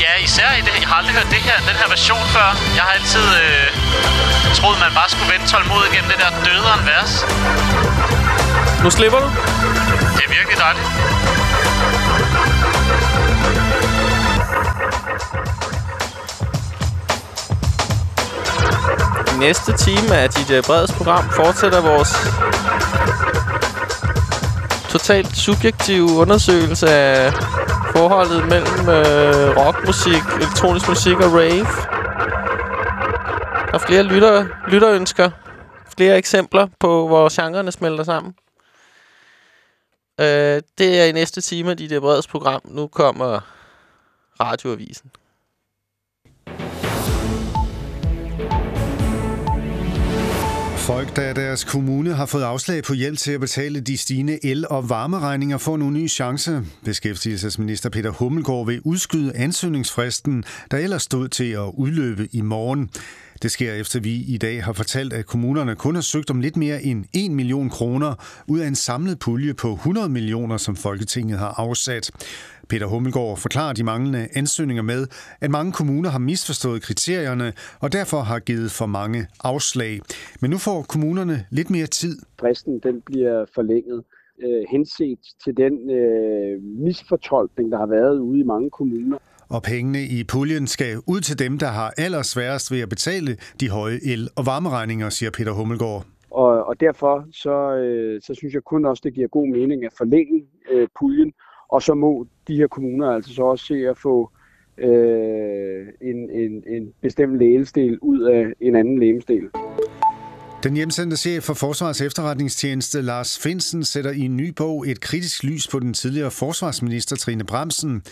Ja, især i det. Jeg har aldrig hørt det her, den her version før. Jeg har altid øh, troet, man bare skulle vente tålmodigt igennem det der døderen vers. Nu slipper du. Det er virkelig dejligt. Næste time af DJ Breds program fortsætter vores totalt subjektive undersøgelse af forholdet mellem øh, rockmusik, elektronisk musik og rave. Der er flere lytter, lytterønsker. Flere eksempler på, hvor genrerne smelter sammen. Øh, det er i næste time af der Breds program. Nu kommer radioavisen. Folk, der deres kommune har fået afslag på hjælp til at betale de stigende el- og varmeregninger, får nu en ny chance. Beskæftigelsesminister Peter Hummelgaard vil udskyde ansøgningsfristen, der ellers stod til at udløbe i morgen. Det sker efter vi i dag har fortalt, at kommunerne kun har søgt om lidt mere end 1 million kroner ud af en samlet pulje på 100 millioner, som Folketinget har afsat. Peter Hummelgaard forklarer de manglende ansøgninger med, at mange kommuner har misforstået kriterierne og derfor har givet for mange afslag. Men nu får kommunerne lidt mere tid. Fristen den bliver forlænget øh, henset til den øh, misfortolkning, der har været ude i mange kommuner. Og pengene i puljen skal ud til dem, der har allersværest ved at betale de høje el- og varmeregninger, siger Peter Hummelgaard. Og, og derfor så, øh, så synes jeg kun også, det giver god mening at forlænge øh, puljen, og så må de her kommuner altså så også se at få øh, en, en, en bestemt lægelstil ud af en anden lægemstil. Den hjemsendte chef for Forsvars efterretningstjeneste, Lars Finsen, sætter i en ny bog et kritisk lys på den tidligere forsvarsminister Trine Bremsen,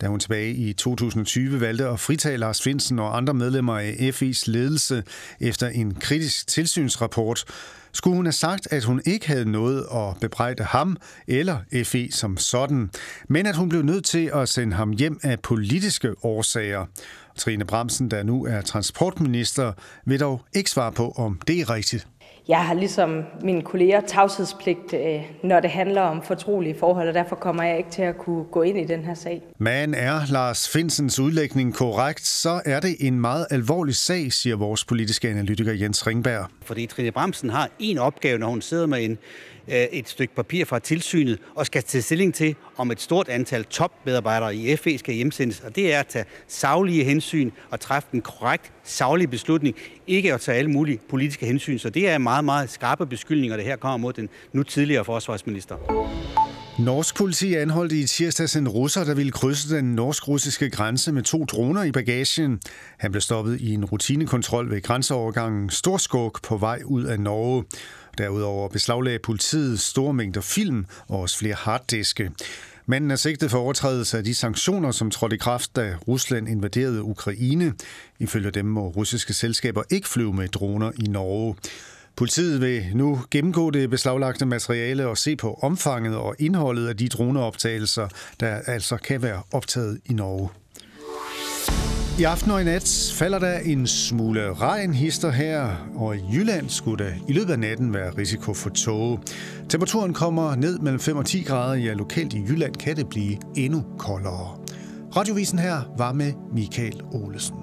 da hun tilbage i 2020 valgte at fritage Lars Finsen og andre medlemmer af FI's ledelse efter en kritisk tilsynsrapport, skulle hun have sagt, at hun ikke havde noget at bebrejde ham eller FE som sådan, men at hun blev nødt til at sende ham hjem af politiske årsager. Trine Bremsen, der nu er transportminister, vil dog ikke svare på, om det er rigtigt. Jeg har ligesom mine kolleger tavshedspligt, øh, når det handler om fortrolige forhold, og derfor kommer jeg ikke til at kunne gå ind i den her sag. Men er Lars Finsens udlægning korrekt, så er det en meget alvorlig sag, siger vores politiske analytiker Jens Ringberg. Fordi Trine Bremsen har en opgave, når hun sidder med en, Øh, et stykke papir fra tilsynet og skal tage stilling til, om et stort antal topmedarbejdere i FE skal hjemsendes. Og det er at tage savlige hensyn og træffe en korrekt savlig beslutning, ikke at tage alle mulige politiske hensyn. Så det er meget, meget skarpe beskyldninger, der her kommer mod den nu tidligere forsvarsminister. Norsk politi anholdte i tirsdags en russer, der ville krydse den norsk-russiske grænse med to droner i bagagen. Han blev stoppet i en rutinekontrol ved grænseovergangen Storskog på vej ud af Norge. Derudover beslaglagde politiet store mængder film og også flere harddiske. Manden er sigtet for overtrædelse af de sanktioner, som trådte i kraft, da Rusland invaderede Ukraine. Ifølge dem må russiske selskaber ikke flyve med droner i Norge. Politiet vil nu gennemgå det beslaglagte materiale og se på omfanget og indholdet af de droneoptagelser, der altså kan være optaget i Norge. I aften og i nat falder der en smule regn hister her, og i Jylland skulle der i løbet af natten være risiko for tåge. Temperaturen kommer ned mellem 5 og 10 grader, ja lokalt i Jylland kan det blive endnu koldere. Radiovisen her var med Michael Olesen.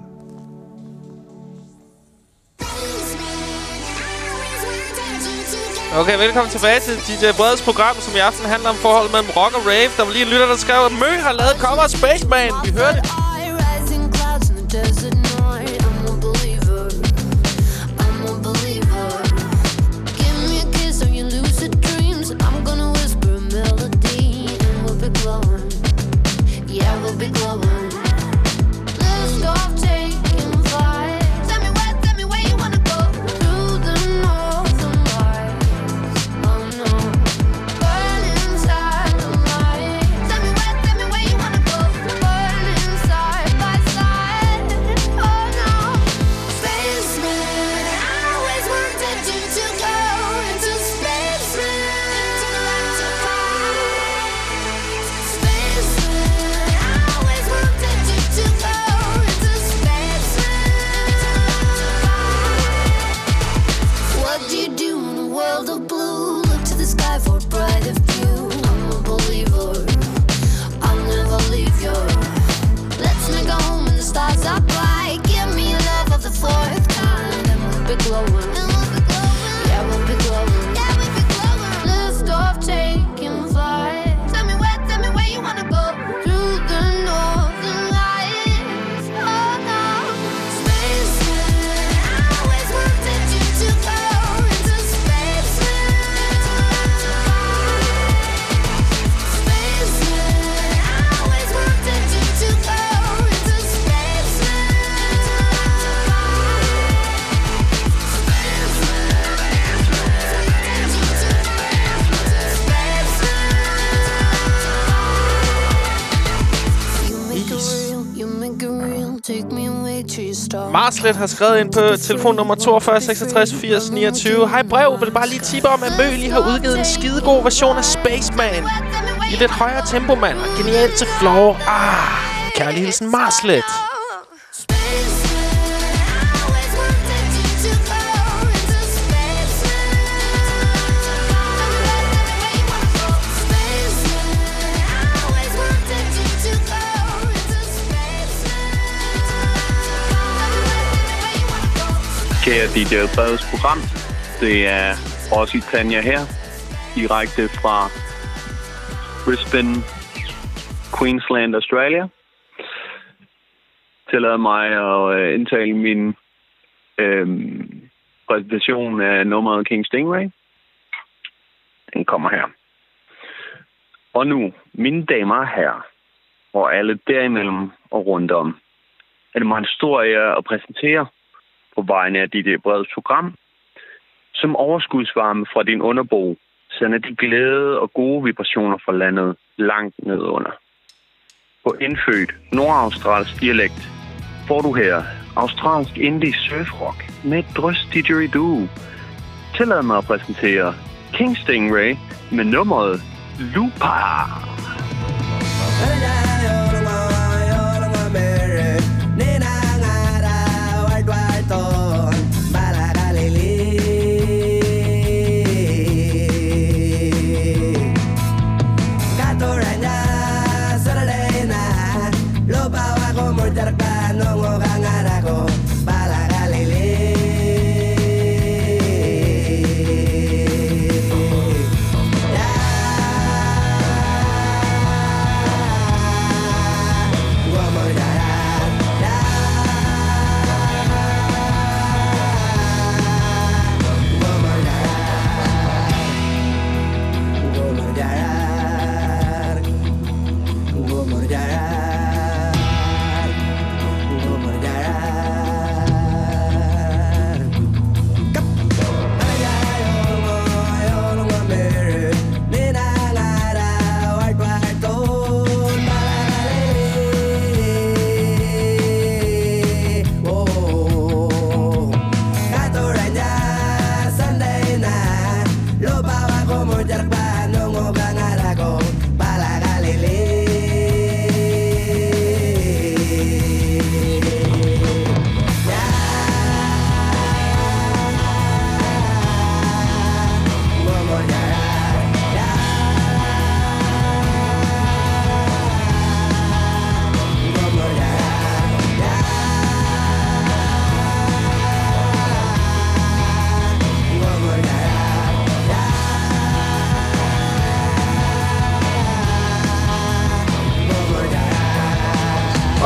Okay, velkommen tilbage til DJ Breds program, som i aften handler om forholdet mellem rock og rave. Der var lige en lytter, der skrev, at Mø har lavet cover af Spaceman. Vi hører det. Start. Har skrevet ind på telefonnummer 42 66 80 29. Hej brev, vil bare lige tippe om, at Mø lige har udgivet en skidegod version af Spaceman. I lidt højere tempo, mand. Genialt til floor. Ah, kærlig hilsen Marslet. Kære DJ Breds program, det er Rossi Tanja her, direkte fra Brisbane, Queensland, Australia. Tillad mig at øh, indtale min øhm, præsentation af nummeret King Stingray. Den kommer her. Og nu, mine damer og herrer, og alle derimellem og rundt om, er det mig en stor ære at præsentere på vegne af dit brede program, som overskudsvarme fra din underbo sender de glæde og gode vibrationer fra landet langt ned under. På indfødt nordaustralsk dialekt får du her australsk indie surfrock med et drøst didgeridoo. Tillad mig at præsentere King Stingray med nummeret Lupa. Voy cercano.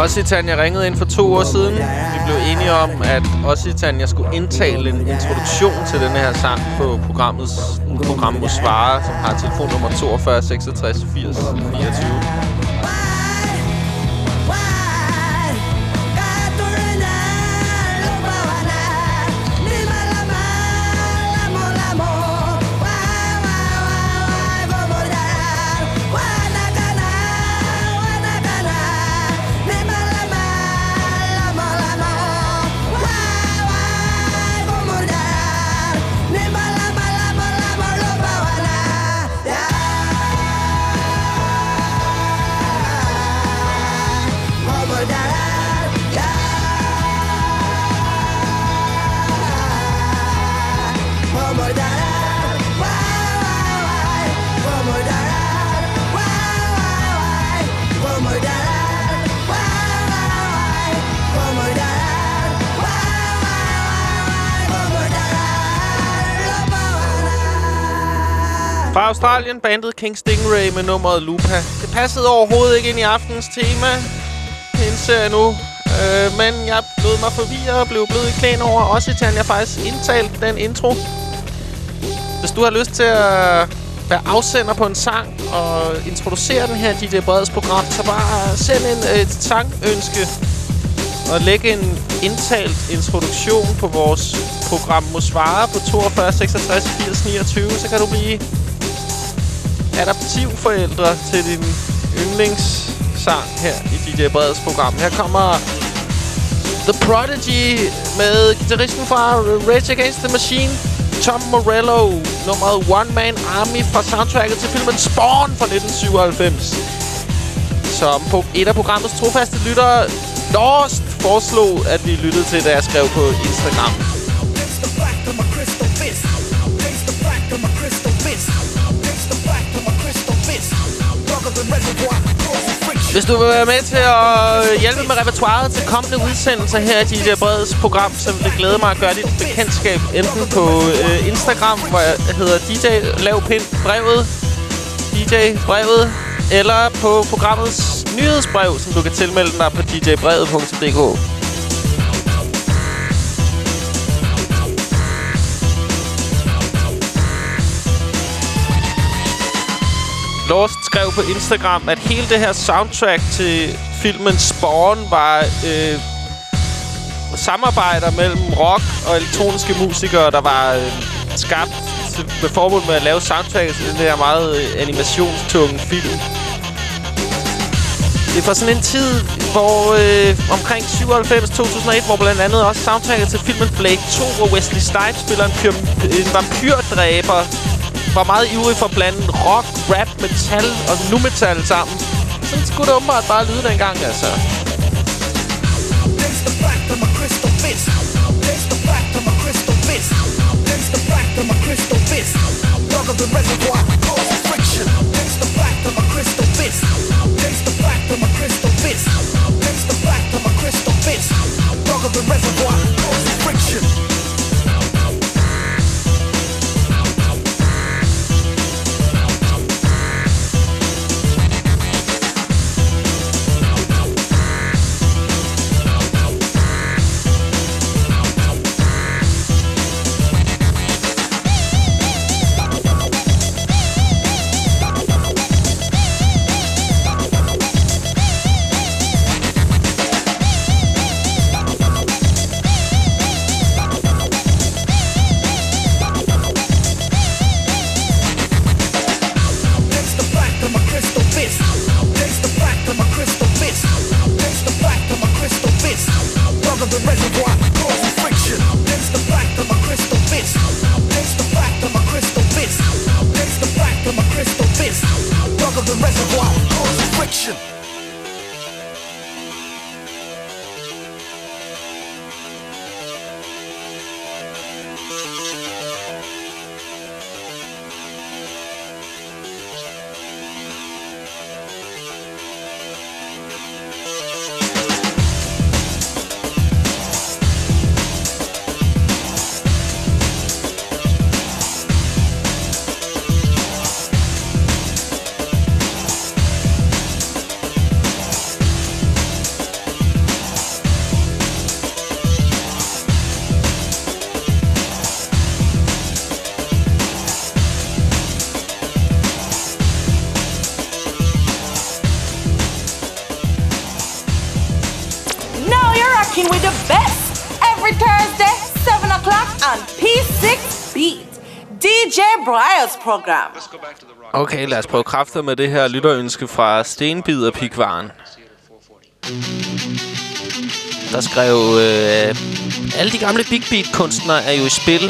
Ossitania ringede ind for to år siden. Vi blev enige om, at Ossitania skulle indtale en introduktion til denne her sang på programmets program Musvare, som har telefonnummer 42 66 80 29. Australien, bandet King Stingray med nummeret Lupa. Det passede overhovedet ikke ind i aftens tema, indser jeg nu. Øh, men jeg lod mig forvirre og blev blød i klæn over også til, jeg faktisk indtalte den intro. Hvis du har lyst til at være afsender på en sang og introducere den her DJ Breds program, så bare send en, øh, et sangønske og lægge en indtalt introduktion på vores program Mosvare på 42 66 80 29, så kan du blive adaptivforældre til din yndlingssang her i DJ Breds program. Her kommer The Prodigy med gitarristen fra Rage Against the Machine, Tom Morello, nummeret One Man Army fra soundtracket til filmen Spawn fra 1997. Som på et af programmets trofaste lyttere, Lost, foreslog, at vi lyttede til, da jeg skrev på Instagram. Hvis du vil være med til at øh, hjælpe med repertoiret til kommende udsendelser her i DJ Breds program, så vil det glæde mig at gøre dit bekendtskab enten på øh, Instagram, hvor jeg hedder DJ Lav Pind Brevet, DJ Brevet, eller på programmets nyhedsbrev, som du kan tilmelde dig på djbrevet.dk. Lost skrev på Instagram, at hele det her soundtrack til filmen Spawn var øh, samarbejder mellem rock og elektroniske musikere, der var øh, skabt med formål med at lave soundtrack til den der meget øh, animationstunge film. Det er fra sådan en tid, hvor øh, omkring 97-2001, hvor blandt andet også soundtracket til filmen Blade 2, hvor Wesley Snipes spiller en, en vampyrdræber, var meget ivrig for at blande rock, rap, metal og nu metal sammen. Sådan skulle det åbenbart bare lyde dengang, altså. Crystal fist. Rock of the reservoir program. Okay, lad os prøve kræfter med det her lytterønske fra Stenbid og Pikvaren. Der skrev, øh, alle de gamle Big Beat-kunstnere er jo i spil.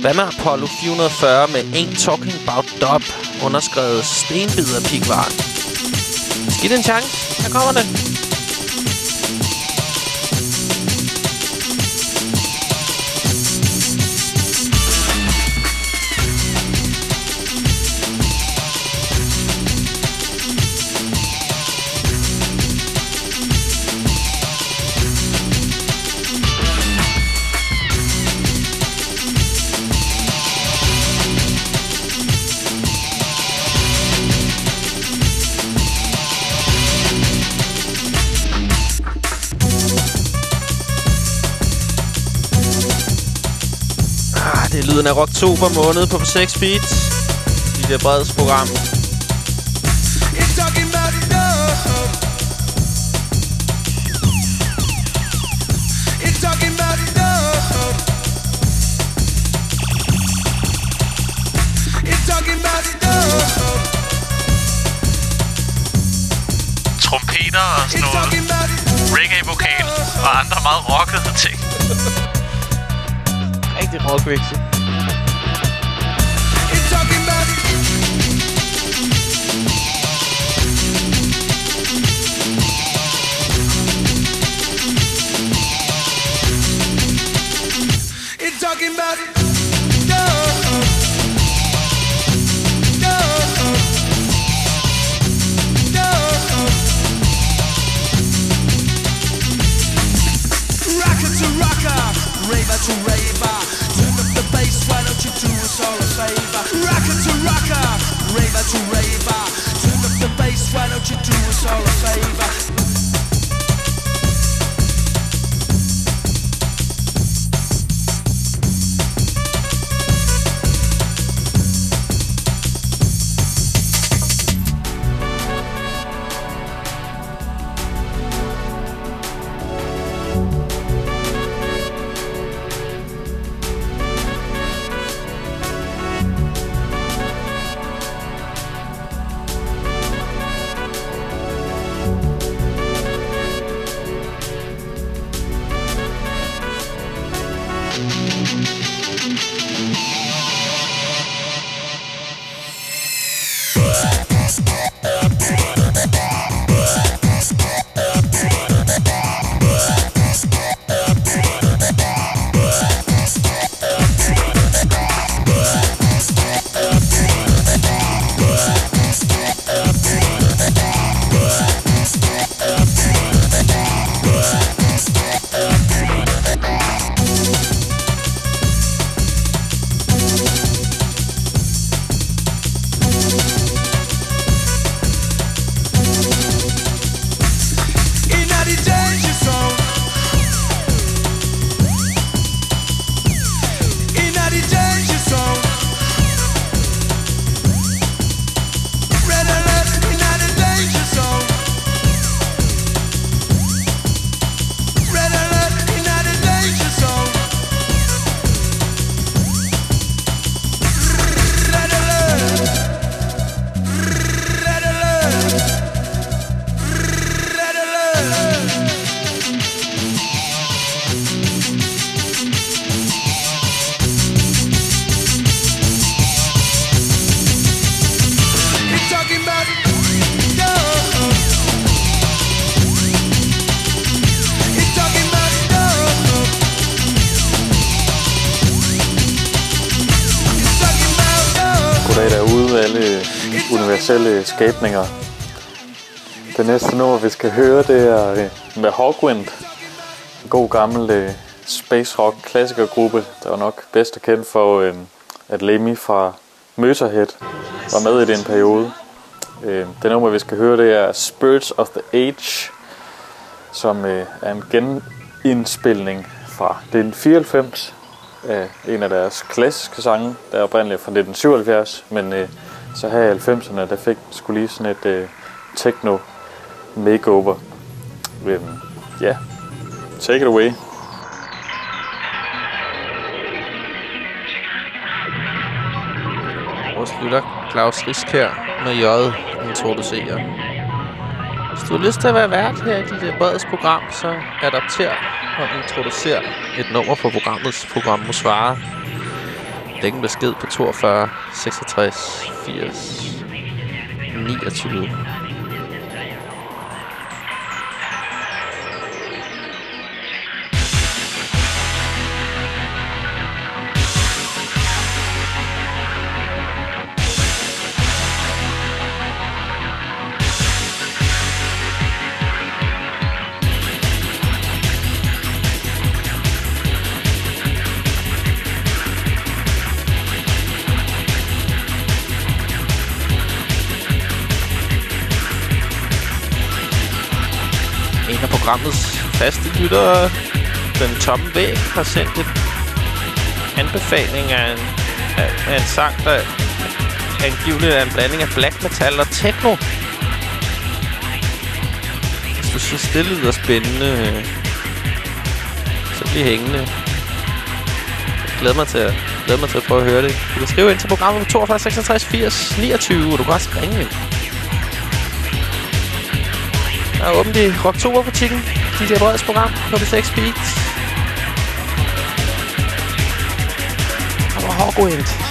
Hvad med Apollo 440 med Ain't Talking About Dub, underskrevet Stenbid og Pikvaren? Giv det en chance. Her kommer det. Lyden af Rocktober måned på 6 Beats. I det breds program. Trompeter og sådan noget. Reggae-vokal og meget rockede ting. Rigtig rockvækse. Universelle skabninger. Det næste nummer, vi skal høre, det er øh, med Hawkwind. En god gammel øh, space rock klassikergruppe, der var nok bedst kendt for, øh, at Lemmy fra Motorhead var med i den periode. Det nummer, vi skal høre, det er Spirits of the Age, som er en genindspilning fra 1994 af en af deres klassiske sange, der er oprindeligt fra 1977, men øh, så her i 90'erne, der fik den skulle lige sådan et øh, techno makeover. Øhm, ja, take it away. Vores lytter Claus Risk her med J introducerer. Hvis du har lyst til at være vært her i dit øh, breds program, så adapter og introducer et nummer for programmets programmosvare. Læg en besked på 42 66 80 29. programmets faste lyttere, den tomme væg, har sendt en anbefaling af en, af, af en sang, der angiveligt er en blanding af black metal og techno. Hvis du synes, det lyder spændende, så bliv hængende. Jeg glæder mig til at, glæder mig til at prøve at høre det. Du kan skrive ind til programmet på 42 66 80 29, og du kan også ringe ind. Der er åbent i Rocktober-butikken DJ Breds program på B6 Beats. Og Hogwind. Lad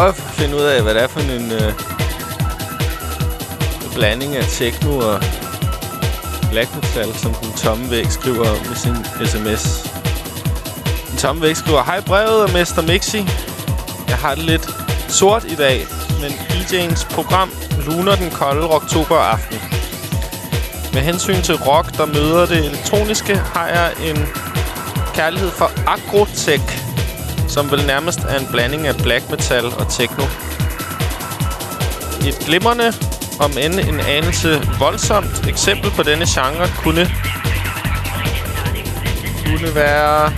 prøve at finde ud af, hvad det er for en øh, blanding af techno og black metal, som den tomme væg skriver med sin sms. Den tomme væg skriver, Hej brevet Mester Mixi. Jeg har det lidt sort i dag, men DJ'ens program luner den kolde oktoberaften. Med hensyn til rock, der møder det elektroniske, har jeg en kærlighed for agrotech, som vel nærmest er en blanding af black metal og techno. Et glimrende, om end en anelse voldsomt eksempel på denne genre kunne kunne være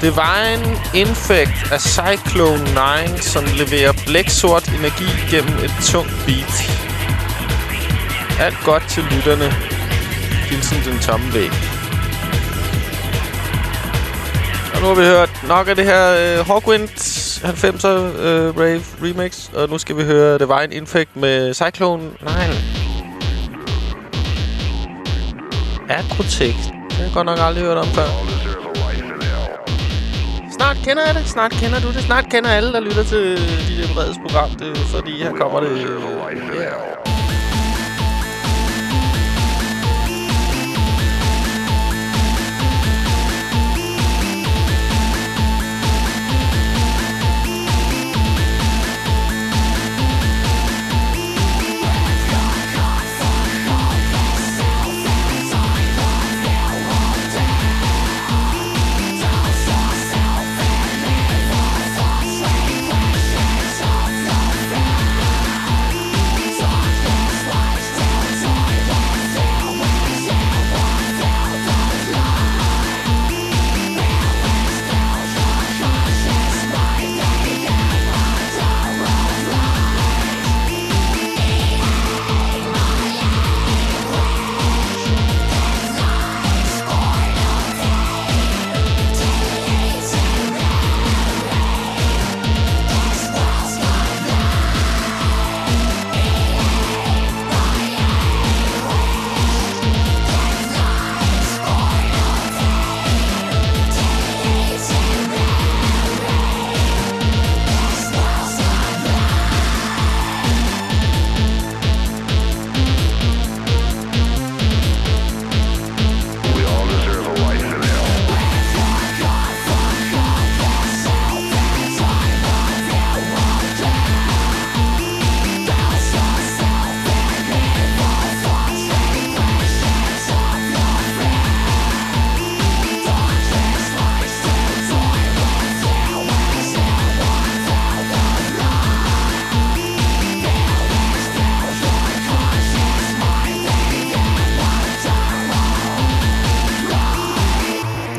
Divine Infect af Cyclone 9, som leverer blæksort energi gennem et tungt beat. Alt godt til lytterne. Hilsen den tomme væg. Og nu har vi hørt nok af det her øh, Hawkwind 90'er øh, Rave remix. Og nu skal vi høre Divine Infect med Cyclone 9. Agrotech. Det har jeg godt nok aldrig hørt om før. Snart kender jeg det. Snart kender du det. Snart kender alle, der lytter til de Breds program. Det, er fordi her kommer det... Øh, yeah.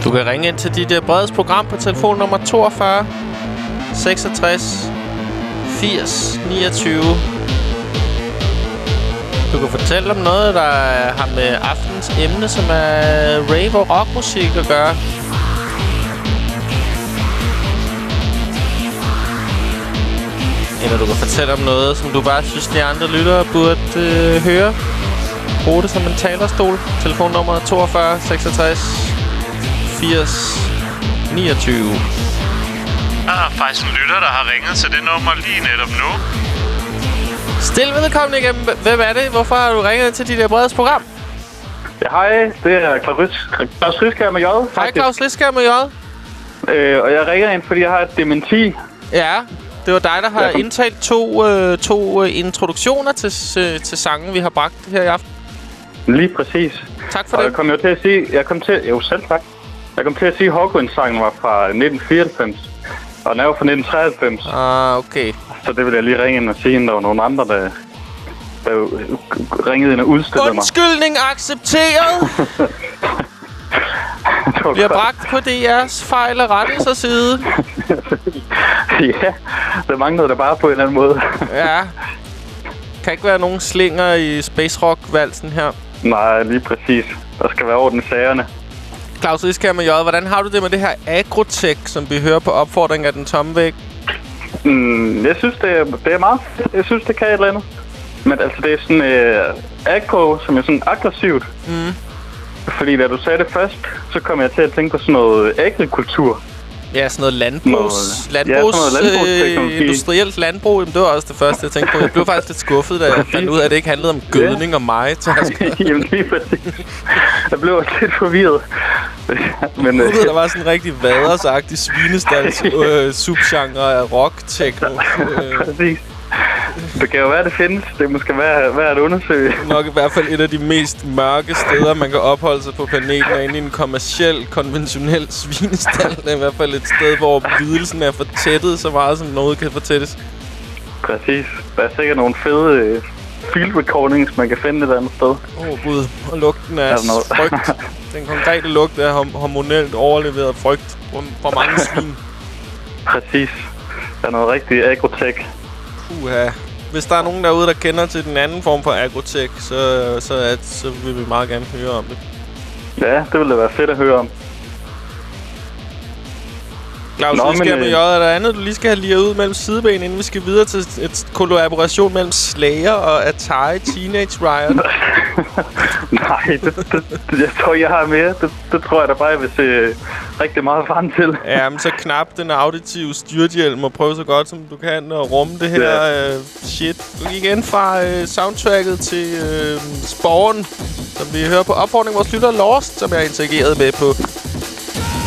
Du kan ringe ind til dit øh, uh, bredes program på telefonnummer 42 66 80 29. Du kan fortælle om noget, der har med aftens emne, som er rave og rockmusik at gøre. Eller du kan fortælle om noget, som du bare synes, de andre lyttere burde øh, høre. Brug det som en talerstol. Telefonnummer 42 66 80 29. Der er faktisk en lytter, der har ringet til det nummer lige netop nu. Stil vedkommende igennem. Hvem er det? Hvorfor har du ringet til dit der bredes program? Ja, hej. Det er Claus Riskær med J. Hej. Claus Riskær med J. Øh, og jeg ringer ind, fordi jeg har et dementi. Ja, det var dig, der har kom- indtalt to, øh, to øh, introduktioner til, øh, til sangen, vi har bragt her i aften. Lige præcis. Tak for og det. jeg kom jo til at sige... Jeg kom til... Jo, selv tak. Jeg kom til at sige, at Hawkwind-sangen var fra 1994. Og den er jo fra 1993. Ah, okay. Så det vil jeg lige ringe ind og sige, at der var nogle andre, der, der ringede ind og udstillede mig. Undskyldning accepteret. [laughs] Vi har bragt på DR's fejl og rettelseside. [laughs] ja, der manglede der bare på en eller anden måde. Ja. Kan ikke være nogen slinger i Space Rock-valsen her. Nej, lige præcis. Der skal være orden i sagerne. Claus Riskær med J, hvordan har du det med det her agrotech, som vi hører på opfordring af den tomme væg? Mm, jeg synes, det er, det er meget fedt. Jeg synes, det kan et eller andet. Men altså, det er sådan øh, agro, som er sådan aggressivt. Mm. Fordi da du sagde det først, så kom jeg til at tænke på sådan noget agrikultur. Ja, sådan noget landbrugs, ja, landbrugs, sådan noget øh, industrielt landbrug. Jamen, det var også det første, jeg tænkte på. Jeg blev faktisk lidt skuffet, da jeg [laughs] fandt ud af, at det ikke handlede om gødning og mig. [laughs] Jamen lige præcis. Jeg blev også lidt forvirret. Men, øh, Jeg der var sådan en rigtig vadersagtig svinestalds [laughs] øh, subgenre af rock techno. Øh, præcis. Det kan jo være, det findes. Det måske værd, værd at undersøge. nok i hvert fald et af de mest mørke steder, man kan opholde sig på planeten, er inde i en kommersiel, konventionel svinestald. Det er i hvert fald et sted, hvor lidelsen er fortættet så meget, som noget kan fortættes. Præcis. Der er sikkert nogle fede øh, field recordings, man kan finde et andet sted. Åh oh, gud, og lugten af Er frygt. Den konkrete lugt er horm- hormonelt overleveret frygt fra mange svin. [laughs] Præcis. Der er noget rigtig agrotech. Puha. Hvis der er nogen derude, der kender til den anden form for agrotech, så, så, at, så vil vi meget gerne høre om det. Ja, det ville da være fedt at høre om. Claus, Nå, skal med øh, J, er der andet, du lige skal have lige ud mellem sideben, inden vi skal videre til et kollaboration mellem Slayer og Atari Teenage Riot? [laughs] Nej, det, det, det, jeg tror, jeg har mere. Det, det tror jeg da bare, jeg vil se øh, rigtig meget frem til. ja, men så knap den auditive styrthjelm og prøve så godt, som du kan at rumme det her Ja. øh, shit. Ind fra øh, soundtracket til øh, Sporen, som vi hører på opfordring vores lytter Lost, som jeg interagerede med på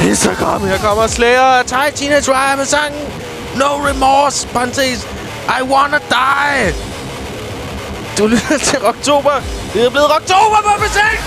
Instagram. Her kommer Slayer og Thai Teenage Riot med sangen No Remorse, parentes, I Wanna Die. Du lytter til Rocktober. Det er blevet Rocktober på Besæk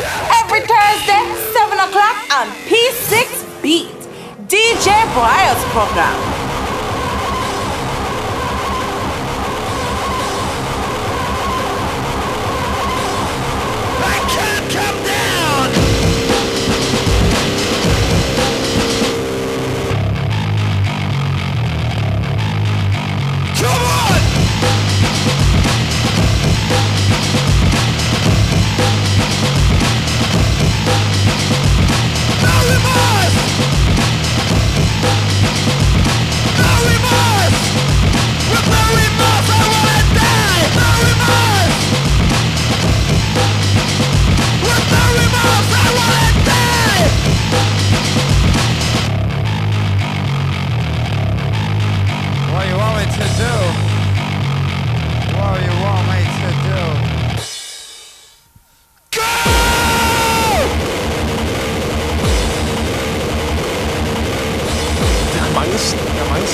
Every Thursday, 7 o'clock on P6 Beat. DJ Briar's program.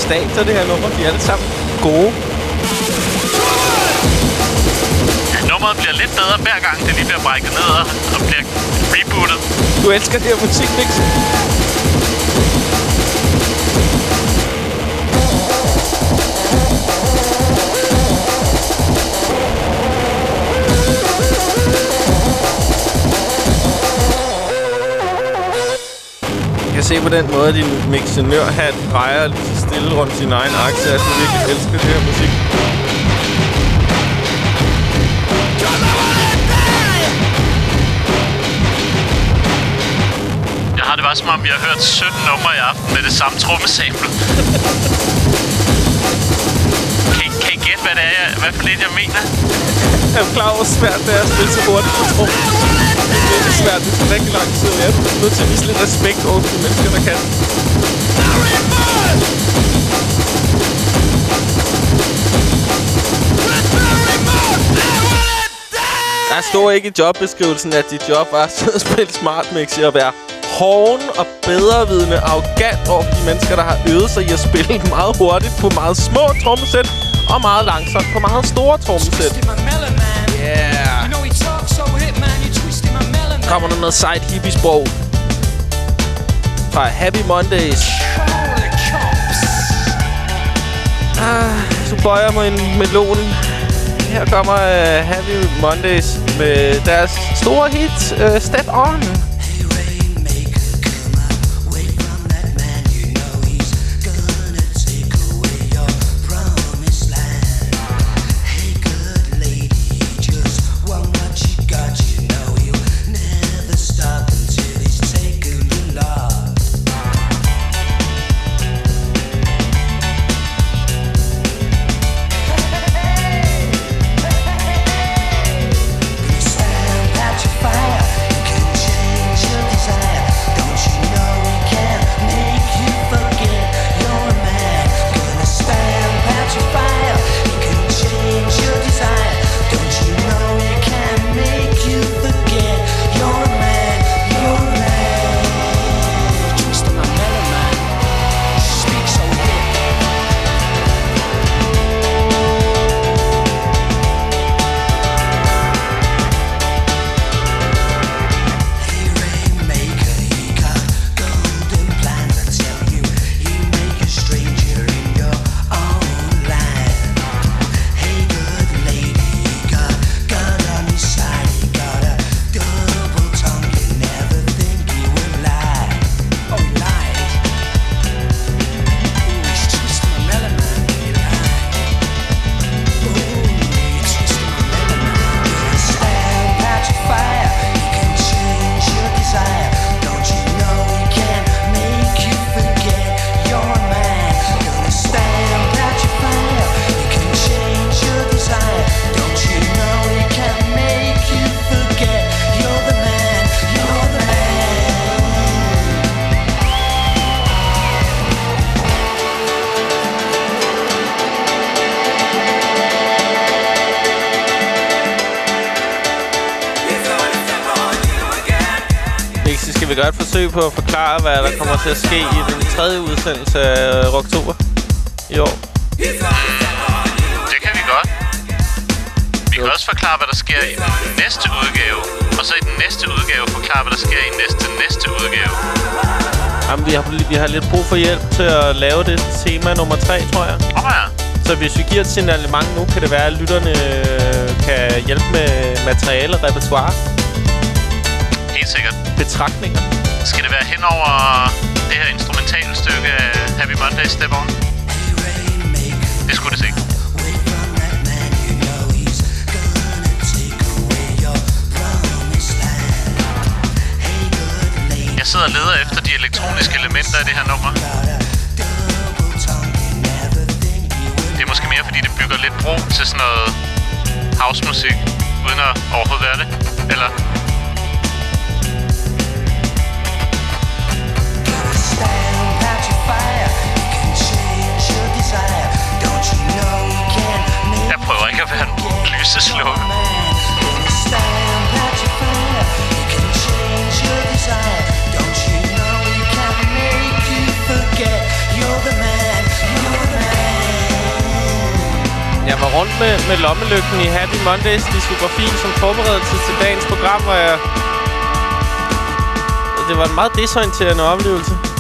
Er stater, det her nummer. De er alle sammen gode. Ja, nummeret bliver lidt bedre hver gang, det lige bliver brækket ned og, bliver rebootet. Du elsker det her musikmix. Jeg se på den måde, din mixenørhat drejer lige så stille rundt sin egen akse, Jeg du virkelig elsker det her musik. Jeg har det bare som om, vi har hørt 17 numre i aften med det samme trommesabel. kan, I, kan I gætte, hvad det er, jeg, hvad for lidt jeg mener? Jeg er klar over, hvor svært det er at spille så hurtigt på trommen. Det er svært. Det er rigtig lang tid. Jeg er nødt til at vise lidt respekt over for de mennesker, der kan. Der stod ikke i jobbeskrivelsen, at dit job var [laughs] at og spille smart mix og være hoven og bedrevidende arrogant over for de mennesker, der har øvet sig i at spille meget hurtigt på meget små trommesæt og meget langsomt på meget store trommesæt. Kommer der noget sejt hippiesprog fra Happy Mondays. Ah, så bøjer mig en melon. Her kommer uh, Happy Mondays med deres store hit, uh, Step On. Til at ske i den tredje udsendelse af øh, Rocktober i år? Det kan vi godt. Vi kan også forklare, hvad der sker i næste udgave. Og så i den næste udgave forklare, hvad der sker i næste næste udgave. Jamen, vi har, vi har lidt brug for hjælp til at lave det tema nummer tre, tror jeg. Åh oh, ja. Så hvis vi giver et signalement nu, kan det være, at lytterne øh, kan hjælpe med materiale og repertoire. Helt sikkert. Betragtninger. Skal det være hen over det her instrumentale stykke af Happy Monday Step On? Det skulle det sikkert. Jeg sidder og leder efter de elektroniske elementer i det her nummer. Det er måske mere, fordi det bygger lidt bro til sådan noget housemusik, uden at overhovedet være det. Eller prøver ikke at være en lyseslukker. Jeg var rundt med, med lommelygten i Happy Mondays diskografi som forberedelse til dagens program, hvor jeg... Det var en meget desorienterende oplevelse.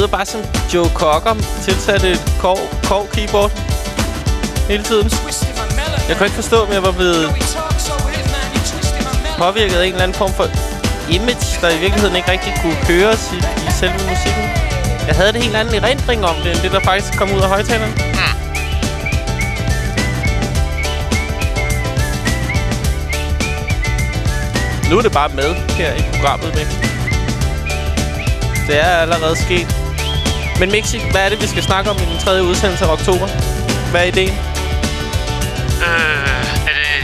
Lyder bare som Joe Cocker tilsat et kov, kov keyboard hele tiden. Jeg kunne ikke forstå, om jeg var blevet påvirket af en eller anden form for image, der i virkeligheden ikke rigtig kunne høres i, i selve musikken. Jeg havde det helt anden erindring om det, end det, der faktisk kom ud af højtalerne. Nu er det bare med her i programmet, ikke? Det er allerede sket. Men Mixi, hvad er det, vi skal snakke om i den tredje udsendelse af oktober? Hvad er ideen? Øh, er det...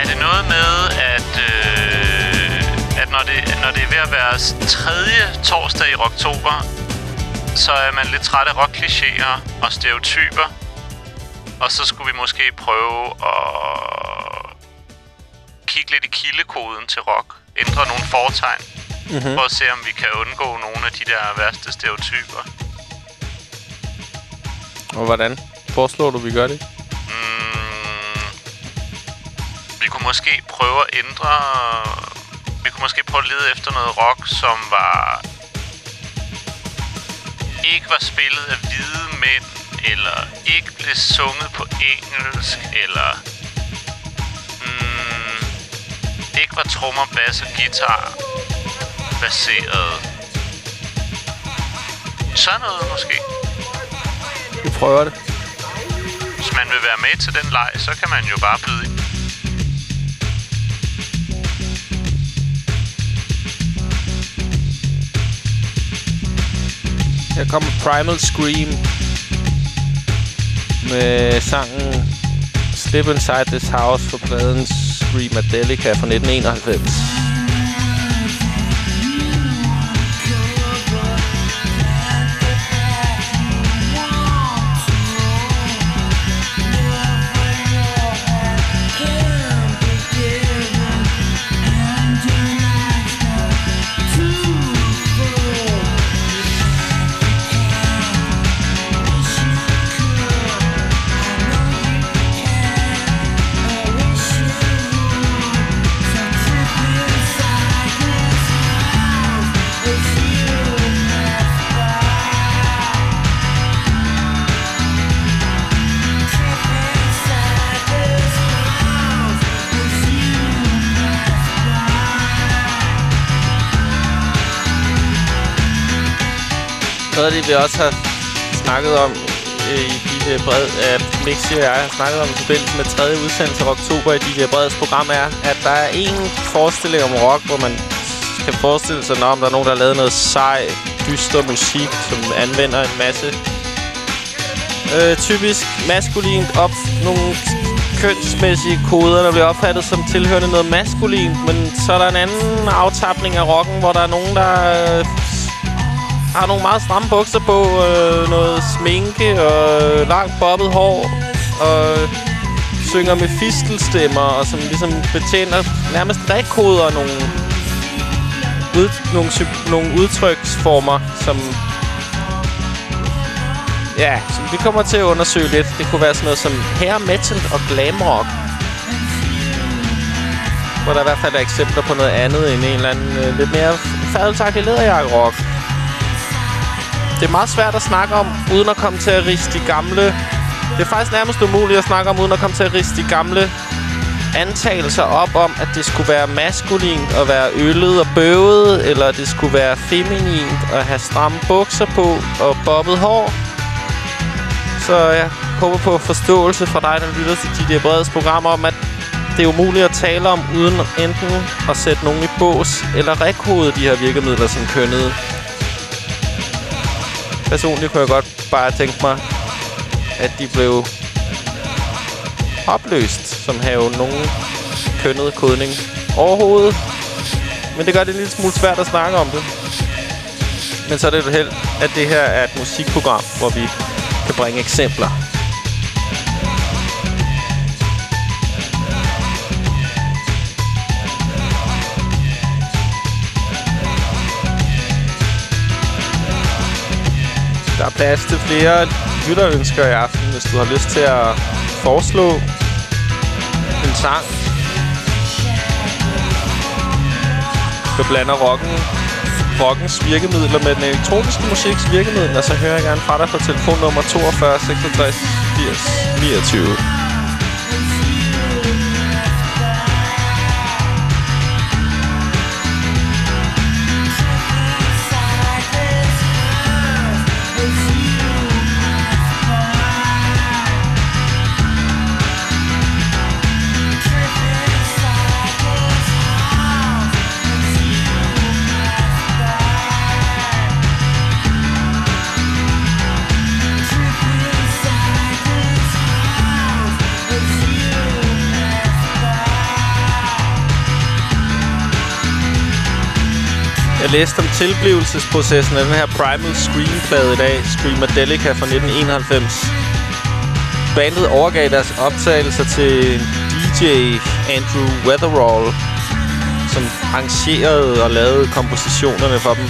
Er det noget med, at... Øh, at når det, når det er ved at være tredje torsdag i oktober, så er man lidt træt af rockklichéer og stereotyper. Og så skulle vi måske prøve at kigge lidt i kildekoden til rock. Ændre nogle fortegn. Mhm. Mm-hmm. For at se, om vi kan undgå nogle af de der værste stereotyper. Og hvordan foreslår du, vi gør det? Mm, vi kunne måske prøve at ændre... Vi kunne måske prøve at lede efter noget rock, som var... Ikke var spillet af hvide mænd, eller ikke blev sunget på engelsk, eller... Mm, ikke var trommer, bass og guitar baseret. Sådan noget måske. Vi prøver det. Hvis man vil være med til den leg, så kan man jo bare byde ind. Her kommer Primal Scream med sangen Slip Inside This House for pladen Screamadelica fra 1991. af det, vi også har snakket om øh, i DJ Bred, øh, Mixi og jeg har snakket om i forbindelse med tredje udsendelse af oktober i DJ Breds program, er, at der er en forestilling om rock, hvor man kan forestille sig, om der er nogen, der har lavet noget sej, dyster musik, som anvender en masse øh, typisk maskulint op, nogle kønsmæssige koder, der bliver opfattet som tilhørende noget maskulint, men så er der en anden aftapning af rocken, hvor der er nogen, der øh, har nogle meget stramme bukser på, øh, noget sminke og langt bobbet hår, og synger med fistelstemmer, og som ligesom betjener nærmest rekoder nogle, ud, nogle, nogle udtryksformer, som Ja, som vi kommer til at undersøge lidt. Det kunne være sådan noget som hair metal og glam rock. Hvor der i hvert fald er eksempler på noget andet end en eller anden øh, lidt mere fadelsagtig lederjakke-rock. Det er meget svært at snakke om, uden at komme til at riste de gamle... Det er faktisk nærmest umuligt at snakke om, uden at komme til at riste de gamle antagelser op om, at det skulle være maskulint at være øllet og bøvet, eller det skulle være feminint at have stramme bukser på og bobbet hår. Så jeg håber på forståelse fra dig, der lytter til de der Breds program om, at det er umuligt at tale om, uden enten at sætte nogen i bås, eller rekhode de her virkemidler som kønnede. Personligt kunne jeg godt bare tænke mig, at de blev opløst, som have nogen kønnet kodning overhovedet. Men det gør det en lille smule svært at snakke om det. Men så er det jo held, at det her er et musikprogram, hvor vi kan bringe eksempler. Er plads til flere lytterønsker i aften, hvis du har lyst til at foreslå en sang. Du blander rocken, rockens virkemidler med den elektroniske musiks virkemidler, så hører jeg gerne fra dig på telefonnummer 42 66 80 29. Jeg læste om tilblivelsesprocessen af den her Primal Scream-plade i dag. Screamadelica fra 1991. Bandet overgav deres optagelser til DJ Andrew Weatherall, som arrangerede og lavede kompositionerne for dem.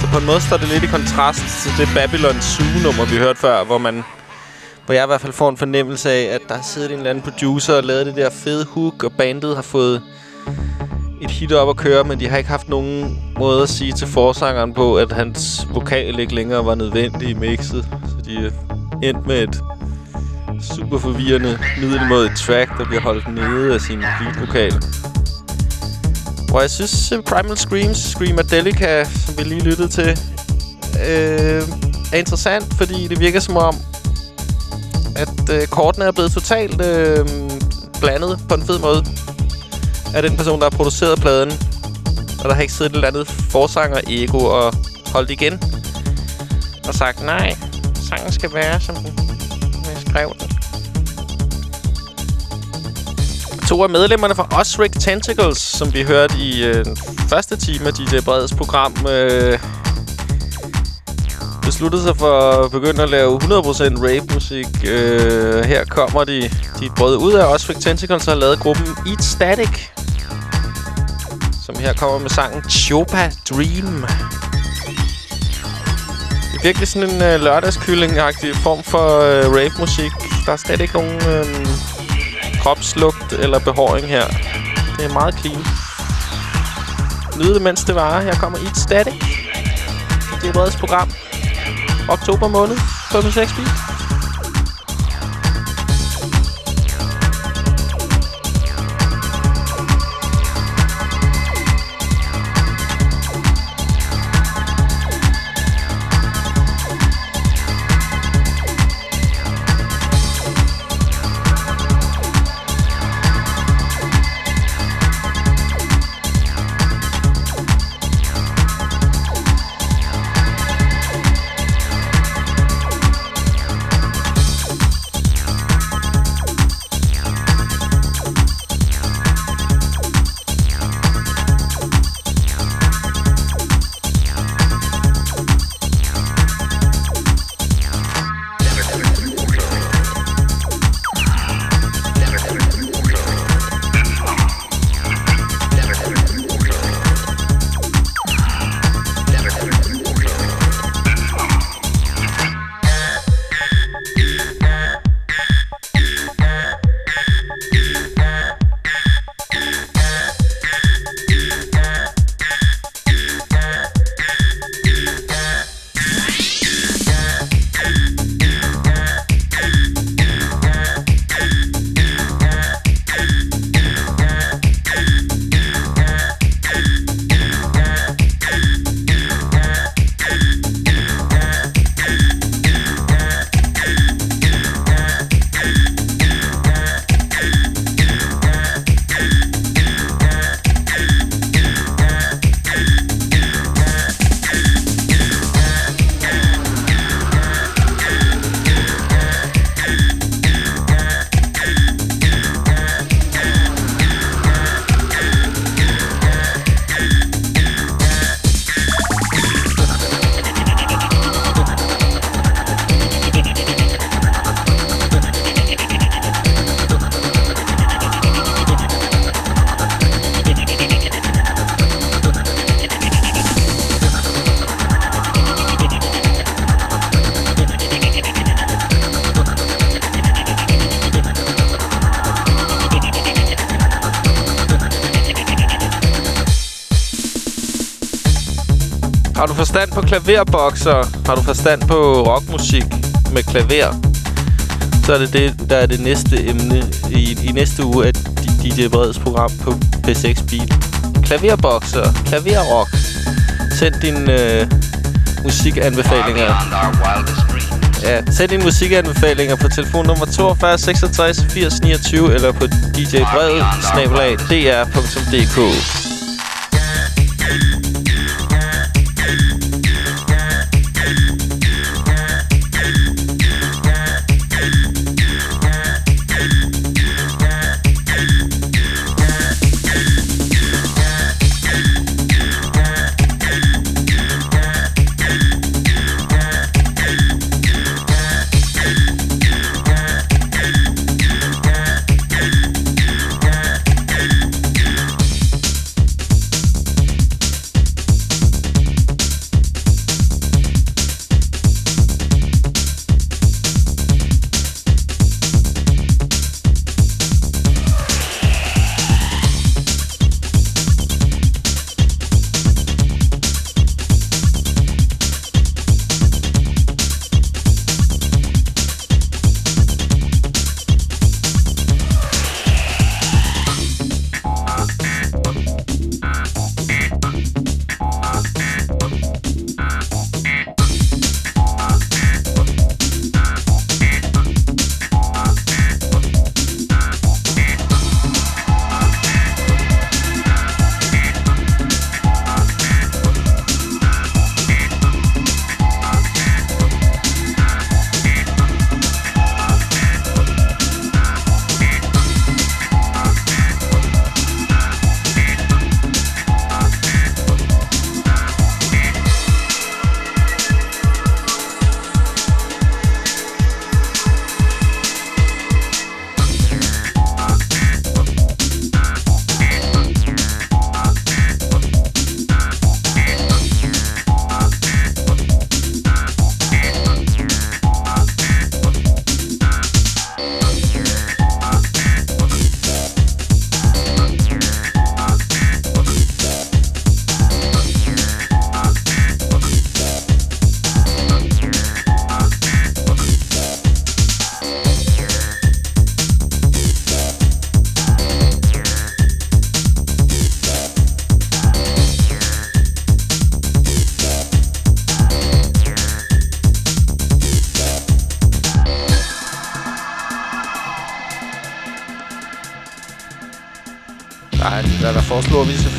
Så på en måde står det lidt i kontrast til det Babylon Zoo-nummer, vi hørte før, hvor man hvor jeg i hvert fald får en fornemmelse af, at der har siddet en eller anden producer og lavet det der fede hook, og bandet har fået et hit op at køre, men de har ikke haft nogen måde at sige til forsangeren på, at hans vokal ikke længere var nødvendig i mixet. Så de er endt med et super forvirrende, middelmådigt track, der bliver holdt nede af sin lead-vokal. Hvor jeg synes, uh, Primal Screams, Delica, som vi lige lyttede til, øh, er interessant, fordi det virker som om, at øh, kortene er blevet totalt øh, blandet på en fed måde af den person, der har produceret pladen. Og der har ikke siddet et eller andet forsanger-ego og holdt igen. Og sagt, nej, sangen skal være, som den jeg skrev den. To af medlemmerne fra Osric Tentacles, som vi hørte i øh, den første time af DJ Breds program, øh, besluttede sig for at begynde at lave 100% rave-musik. Øh, her kommer de, de brød ud af Osric Tentacles og har lavet gruppen Eat Static. Som her kommer med sangen Chopa Dream. Det er virkelig sådan en øh, lørdagskylling-agtig form for øh, rave-musik. Der er slet ikke nogen øh, kropslugt eller behåring her. Det er meget clean. Nyd det, mens det varer. Her kommer Eat Static. Det er Breds program oktober måned på 6 Beat. Beatboxer. Har du forstand på rockmusik med klaver? Så er det det, der er det næste emne i, i næste uge af DJ Breds program på P6 Beat. Klaverbokser, klaverrock. Send din øh, musikanbefalinger. Ja, send dine musikanbefalinger på telefonnummer 42 66 80 29 eller på djbred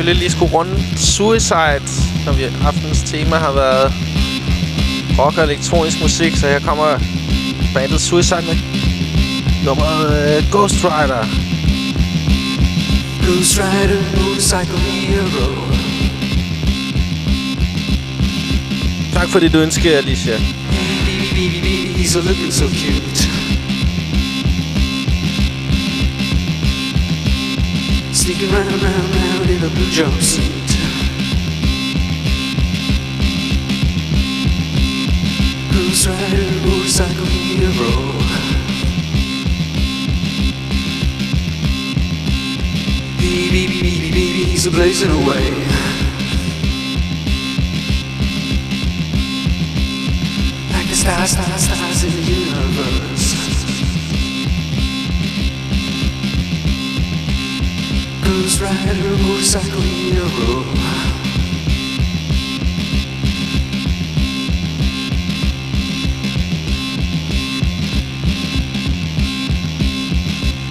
selvfølgelig lige skulle runde Suicide, når vi aftens tema har været rock og elektronisk musik. Så her kommer bandet Suicide med nummeret uh, Ghost Rider. Ghost Rider, motorcycle hero. Tak fordi du ønsker, Alicia. He's a looking so cute. Sneaking round, round, round in a blue jumpsuit. Ghost Rider, motorcycle hero. Baby, baby, baby, baby, he's a blazing away. Like the stars, stars, stars in the universe. Ghost Rider, motorcycle hero.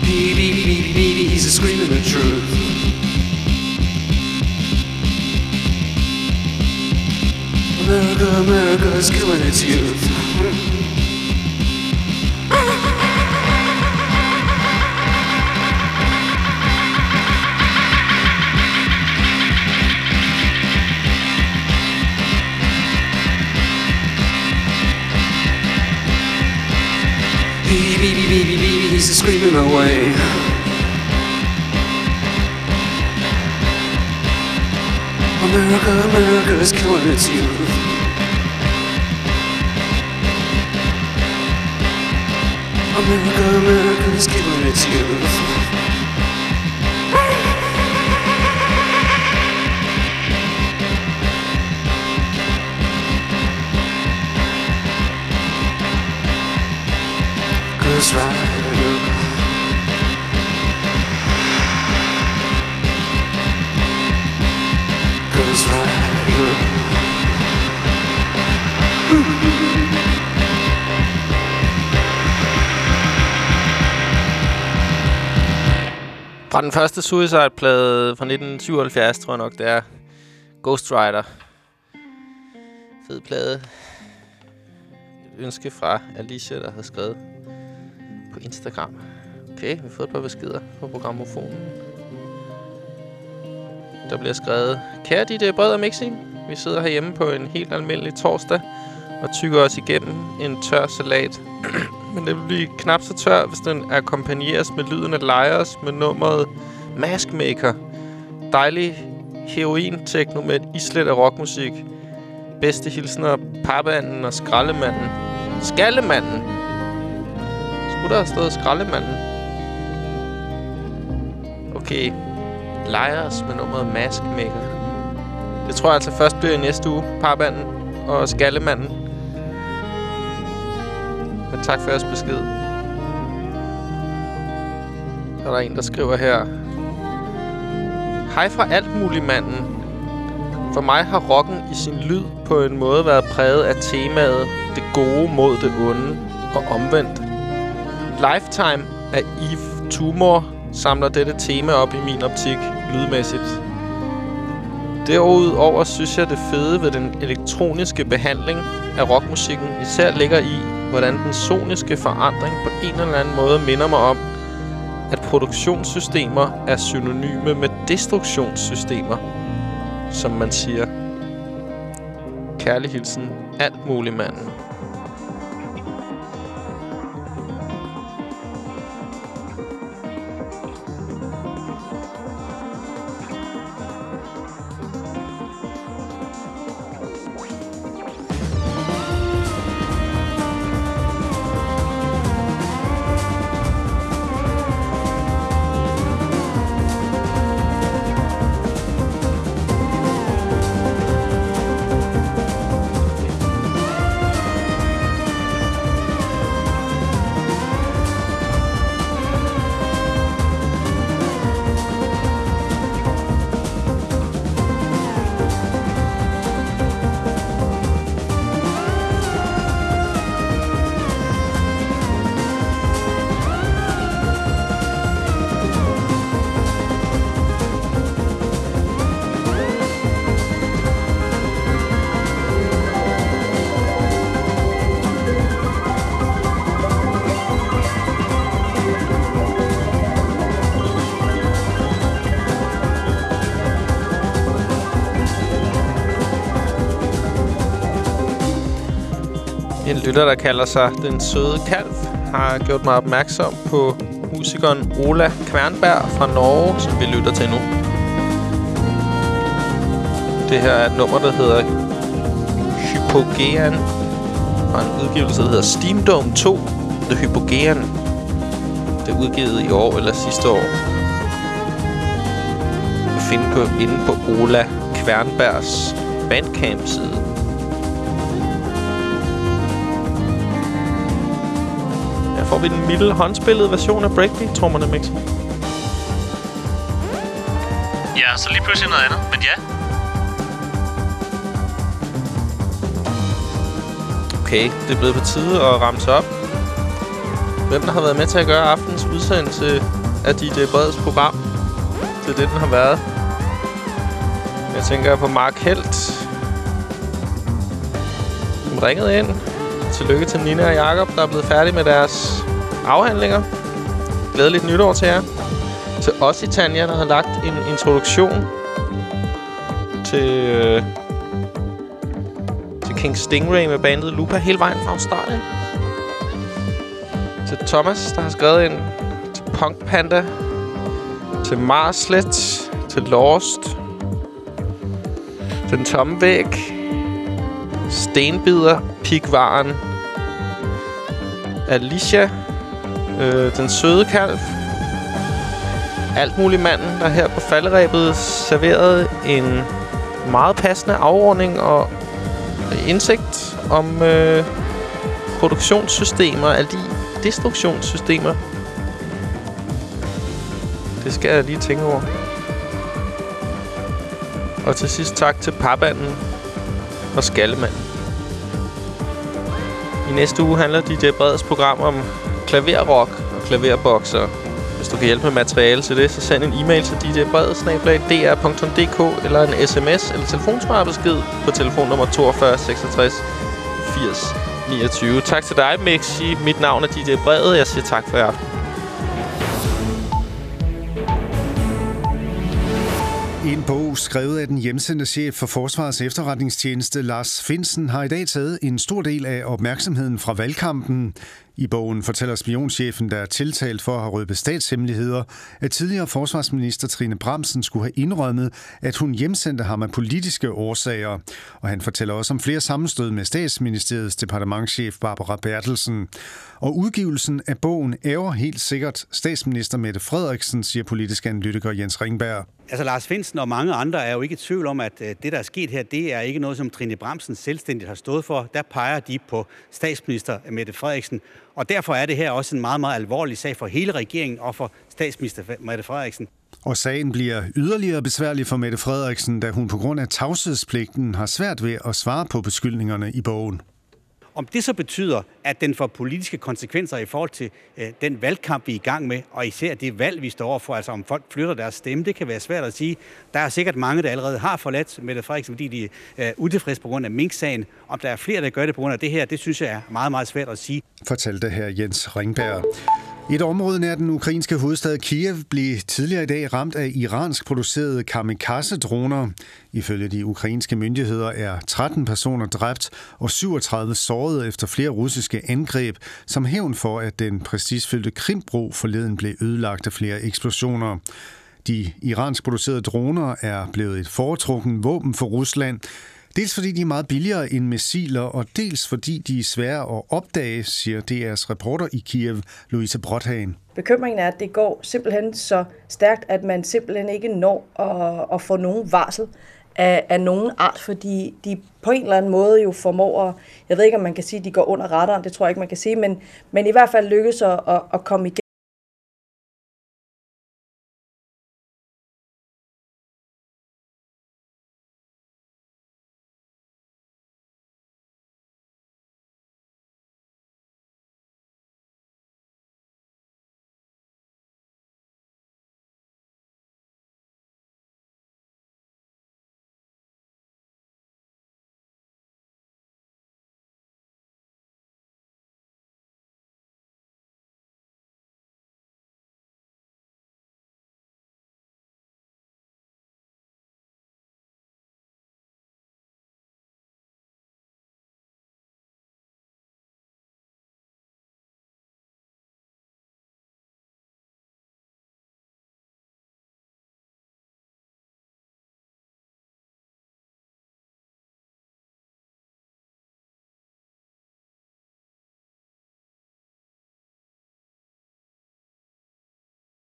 Baby, baby, baby, baby, he's a screaming the truth. America, America is killing its youth. Baby, baby, baby, he's screaming away. America, America is killing its youth. America, America is killing its youth. Fra den første Suicide-plade fra 1977, tror jeg nok, det er Ghost Rider. Fed plade. Et ønske fra Alicia, der har skrevet Instagram. Okay, vi har fået et par beskeder på programmofonen. Der bliver skrevet, Kære DJ brød og Mixing, vi sidder herhjemme på en helt almindelig torsdag og tykker os igennem en tør salat. [clears throat] Men det vil blive knap så tør, hvis den akkompagneres med lyden af Liars med nummeret Maskmaker. Dejlig heroin-techno med et islet af rockmusik. Bedste hilsner, papanden og skraldemanden. Skallemanden! Skulle der have stået skraldemanden? Okay. Lejers med nummeret Maskmaker. Det tror jeg altså først bliver i næste uge. Parbanden og skallemanden. Men tak for jeres besked. Så er der en, der skriver her. Hej fra alt muligt manden. For mig har rocken i sin lyd på en måde været præget af temaet det gode mod det onde og omvendt. Lifetime af Eve Tumor samler dette tema op i min optik lydmæssigt. Derudover synes jeg, det fede ved den elektroniske behandling af rockmusikken især ligger i, hvordan den soniske forandring på en eller anden måde minder mig om, at produktionssystemer er synonyme med destruktionssystemer, som man siger. Kærlig hilsen, alt muligt manden. Lytter, der kalder sig Den Søde Kalv, har gjort mig opmærksom på musikeren Ola Kvernberg fra Norge, som vi lytter til nu. Det her er et nummer, der hedder Hypogean, og en udgivelse, der hedder Steam Dome 2 The Hypogean. Det er udgivet i år eller sidste år. Du kan finde på inde på Ola Kvernbergs Bandcamp-side. Vi den milde håndspillede version af Breakbeat-trommerne, Mix. Ja, så lige pludselig noget andet, men ja. Okay, det er blevet på tide at ramse op. Hvem der har været med til at gøre aftens udsendelse af DJ Breds program? Det er det, den har været. Jeg tænker på Mark Helt. Som ringede ind. Tillykke til Nina og Jakob, der er blevet færdige med deres afhandlinger. Glædeligt nytår til jer. Til os i Tanja, der har lagt en introduktion til, øh, til King Stingray med bandet Lupa hele vejen fra Australien. Til Thomas, der har skrevet en Til Punk Panda. Til Marslet. Til Lost. Den tomme væg. Stenbider. Pigvaren. Alicia. Øh, den søde kalv. Alt muligt manden, der her på falderæbet serverede en meget passende afrunding og indsigt om øh, produktionssystemer, alle de destruktionssystemer. Det skal jeg lige tænke over. Og til sidst tak til papanden og skallemanden. I næste uge handler DJ Breds program om klaverrock og klaverbokser. Hvis du kan hjælpe med materiale til det, så send en e-mail til djbred.dr.dk eller en sms eller telefonsvarbesked på telefonnummer 42 66 80 29. Tak til dig, Mixi. Mit navn er DJ Brede. Jeg siger tak for i aften. En bog skrevet af den hjemsendte chef for Forsvarets efterretningstjeneste, Lars Finsen, har i dag taget en stor del af opmærksomheden fra valgkampen. I bogen fortæller spionchefen, der er tiltalt for at have røbet statshemmeligheder, at tidligere forsvarsminister Trine Bramsen skulle have indrømmet, at hun hjemsendte ham af politiske årsager. Og han fortæller også om flere sammenstød med statsministeriets departementschef Barbara Bertelsen. Og udgivelsen af bogen ærger helt sikkert statsminister Mette Frederiksen, siger politisk analytiker Jens Ringberg. Altså Lars Finsen og mange andre er jo ikke i tvivl om, at øh, det, der er sket her, det er ikke noget, som Trine Bramsen selvstændigt har stået for. Der peger de på statsminister Mette Frederiksen. Og derfor er det her også en meget, meget alvorlig sag for hele regeringen og for statsminister Mette Frederiksen. Og sagen bliver yderligere besværlig for Mette Frederiksen, da hun på grund af tavshedspligten har svært ved at svare på beskyldningerne i bogen. Om det så betyder, at den får politiske konsekvenser i forhold til øh, den valgkamp, vi er i gang med, og især det valg, vi står overfor, altså om folk flytter deres stemme, det kan være svært at sige. Der er sikkert mange, der allerede har forladt Mette Frederiksen, fordi de er øh, utilfredse på grund af Mink-sagen. Om der er flere, der gør det på grund af det her, det synes jeg er meget, meget svært at sige. Fortalte her Jens Ringberg. Et område nær den ukrainske hovedstad Kiev blev tidligere i dag ramt af iransk producerede kamikaze-droner. Ifølge de ukrainske myndigheder er 13 personer dræbt og 37 såret efter flere russiske angreb, som hævn for, at den præcisfyldte Krimbro forleden blev ødelagt af flere eksplosioner. De iransk producerede droner er blevet et foretrukken våben for Rusland, Dels fordi de er meget billigere end missiler, og dels fordi de er svære at opdage, siger DR's reporter i Kiev, Louise Brothagen. Bekymringen er, at det går simpelthen så stærkt, at man simpelthen ikke når at, at få nogen varsel af, af nogen art, fordi de på en eller anden måde jo formår, jeg ved ikke om man kan sige, at de går under radaren, det tror jeg ikke man kan sige, men, men i hvert fald lykkes at, at, at komme igennem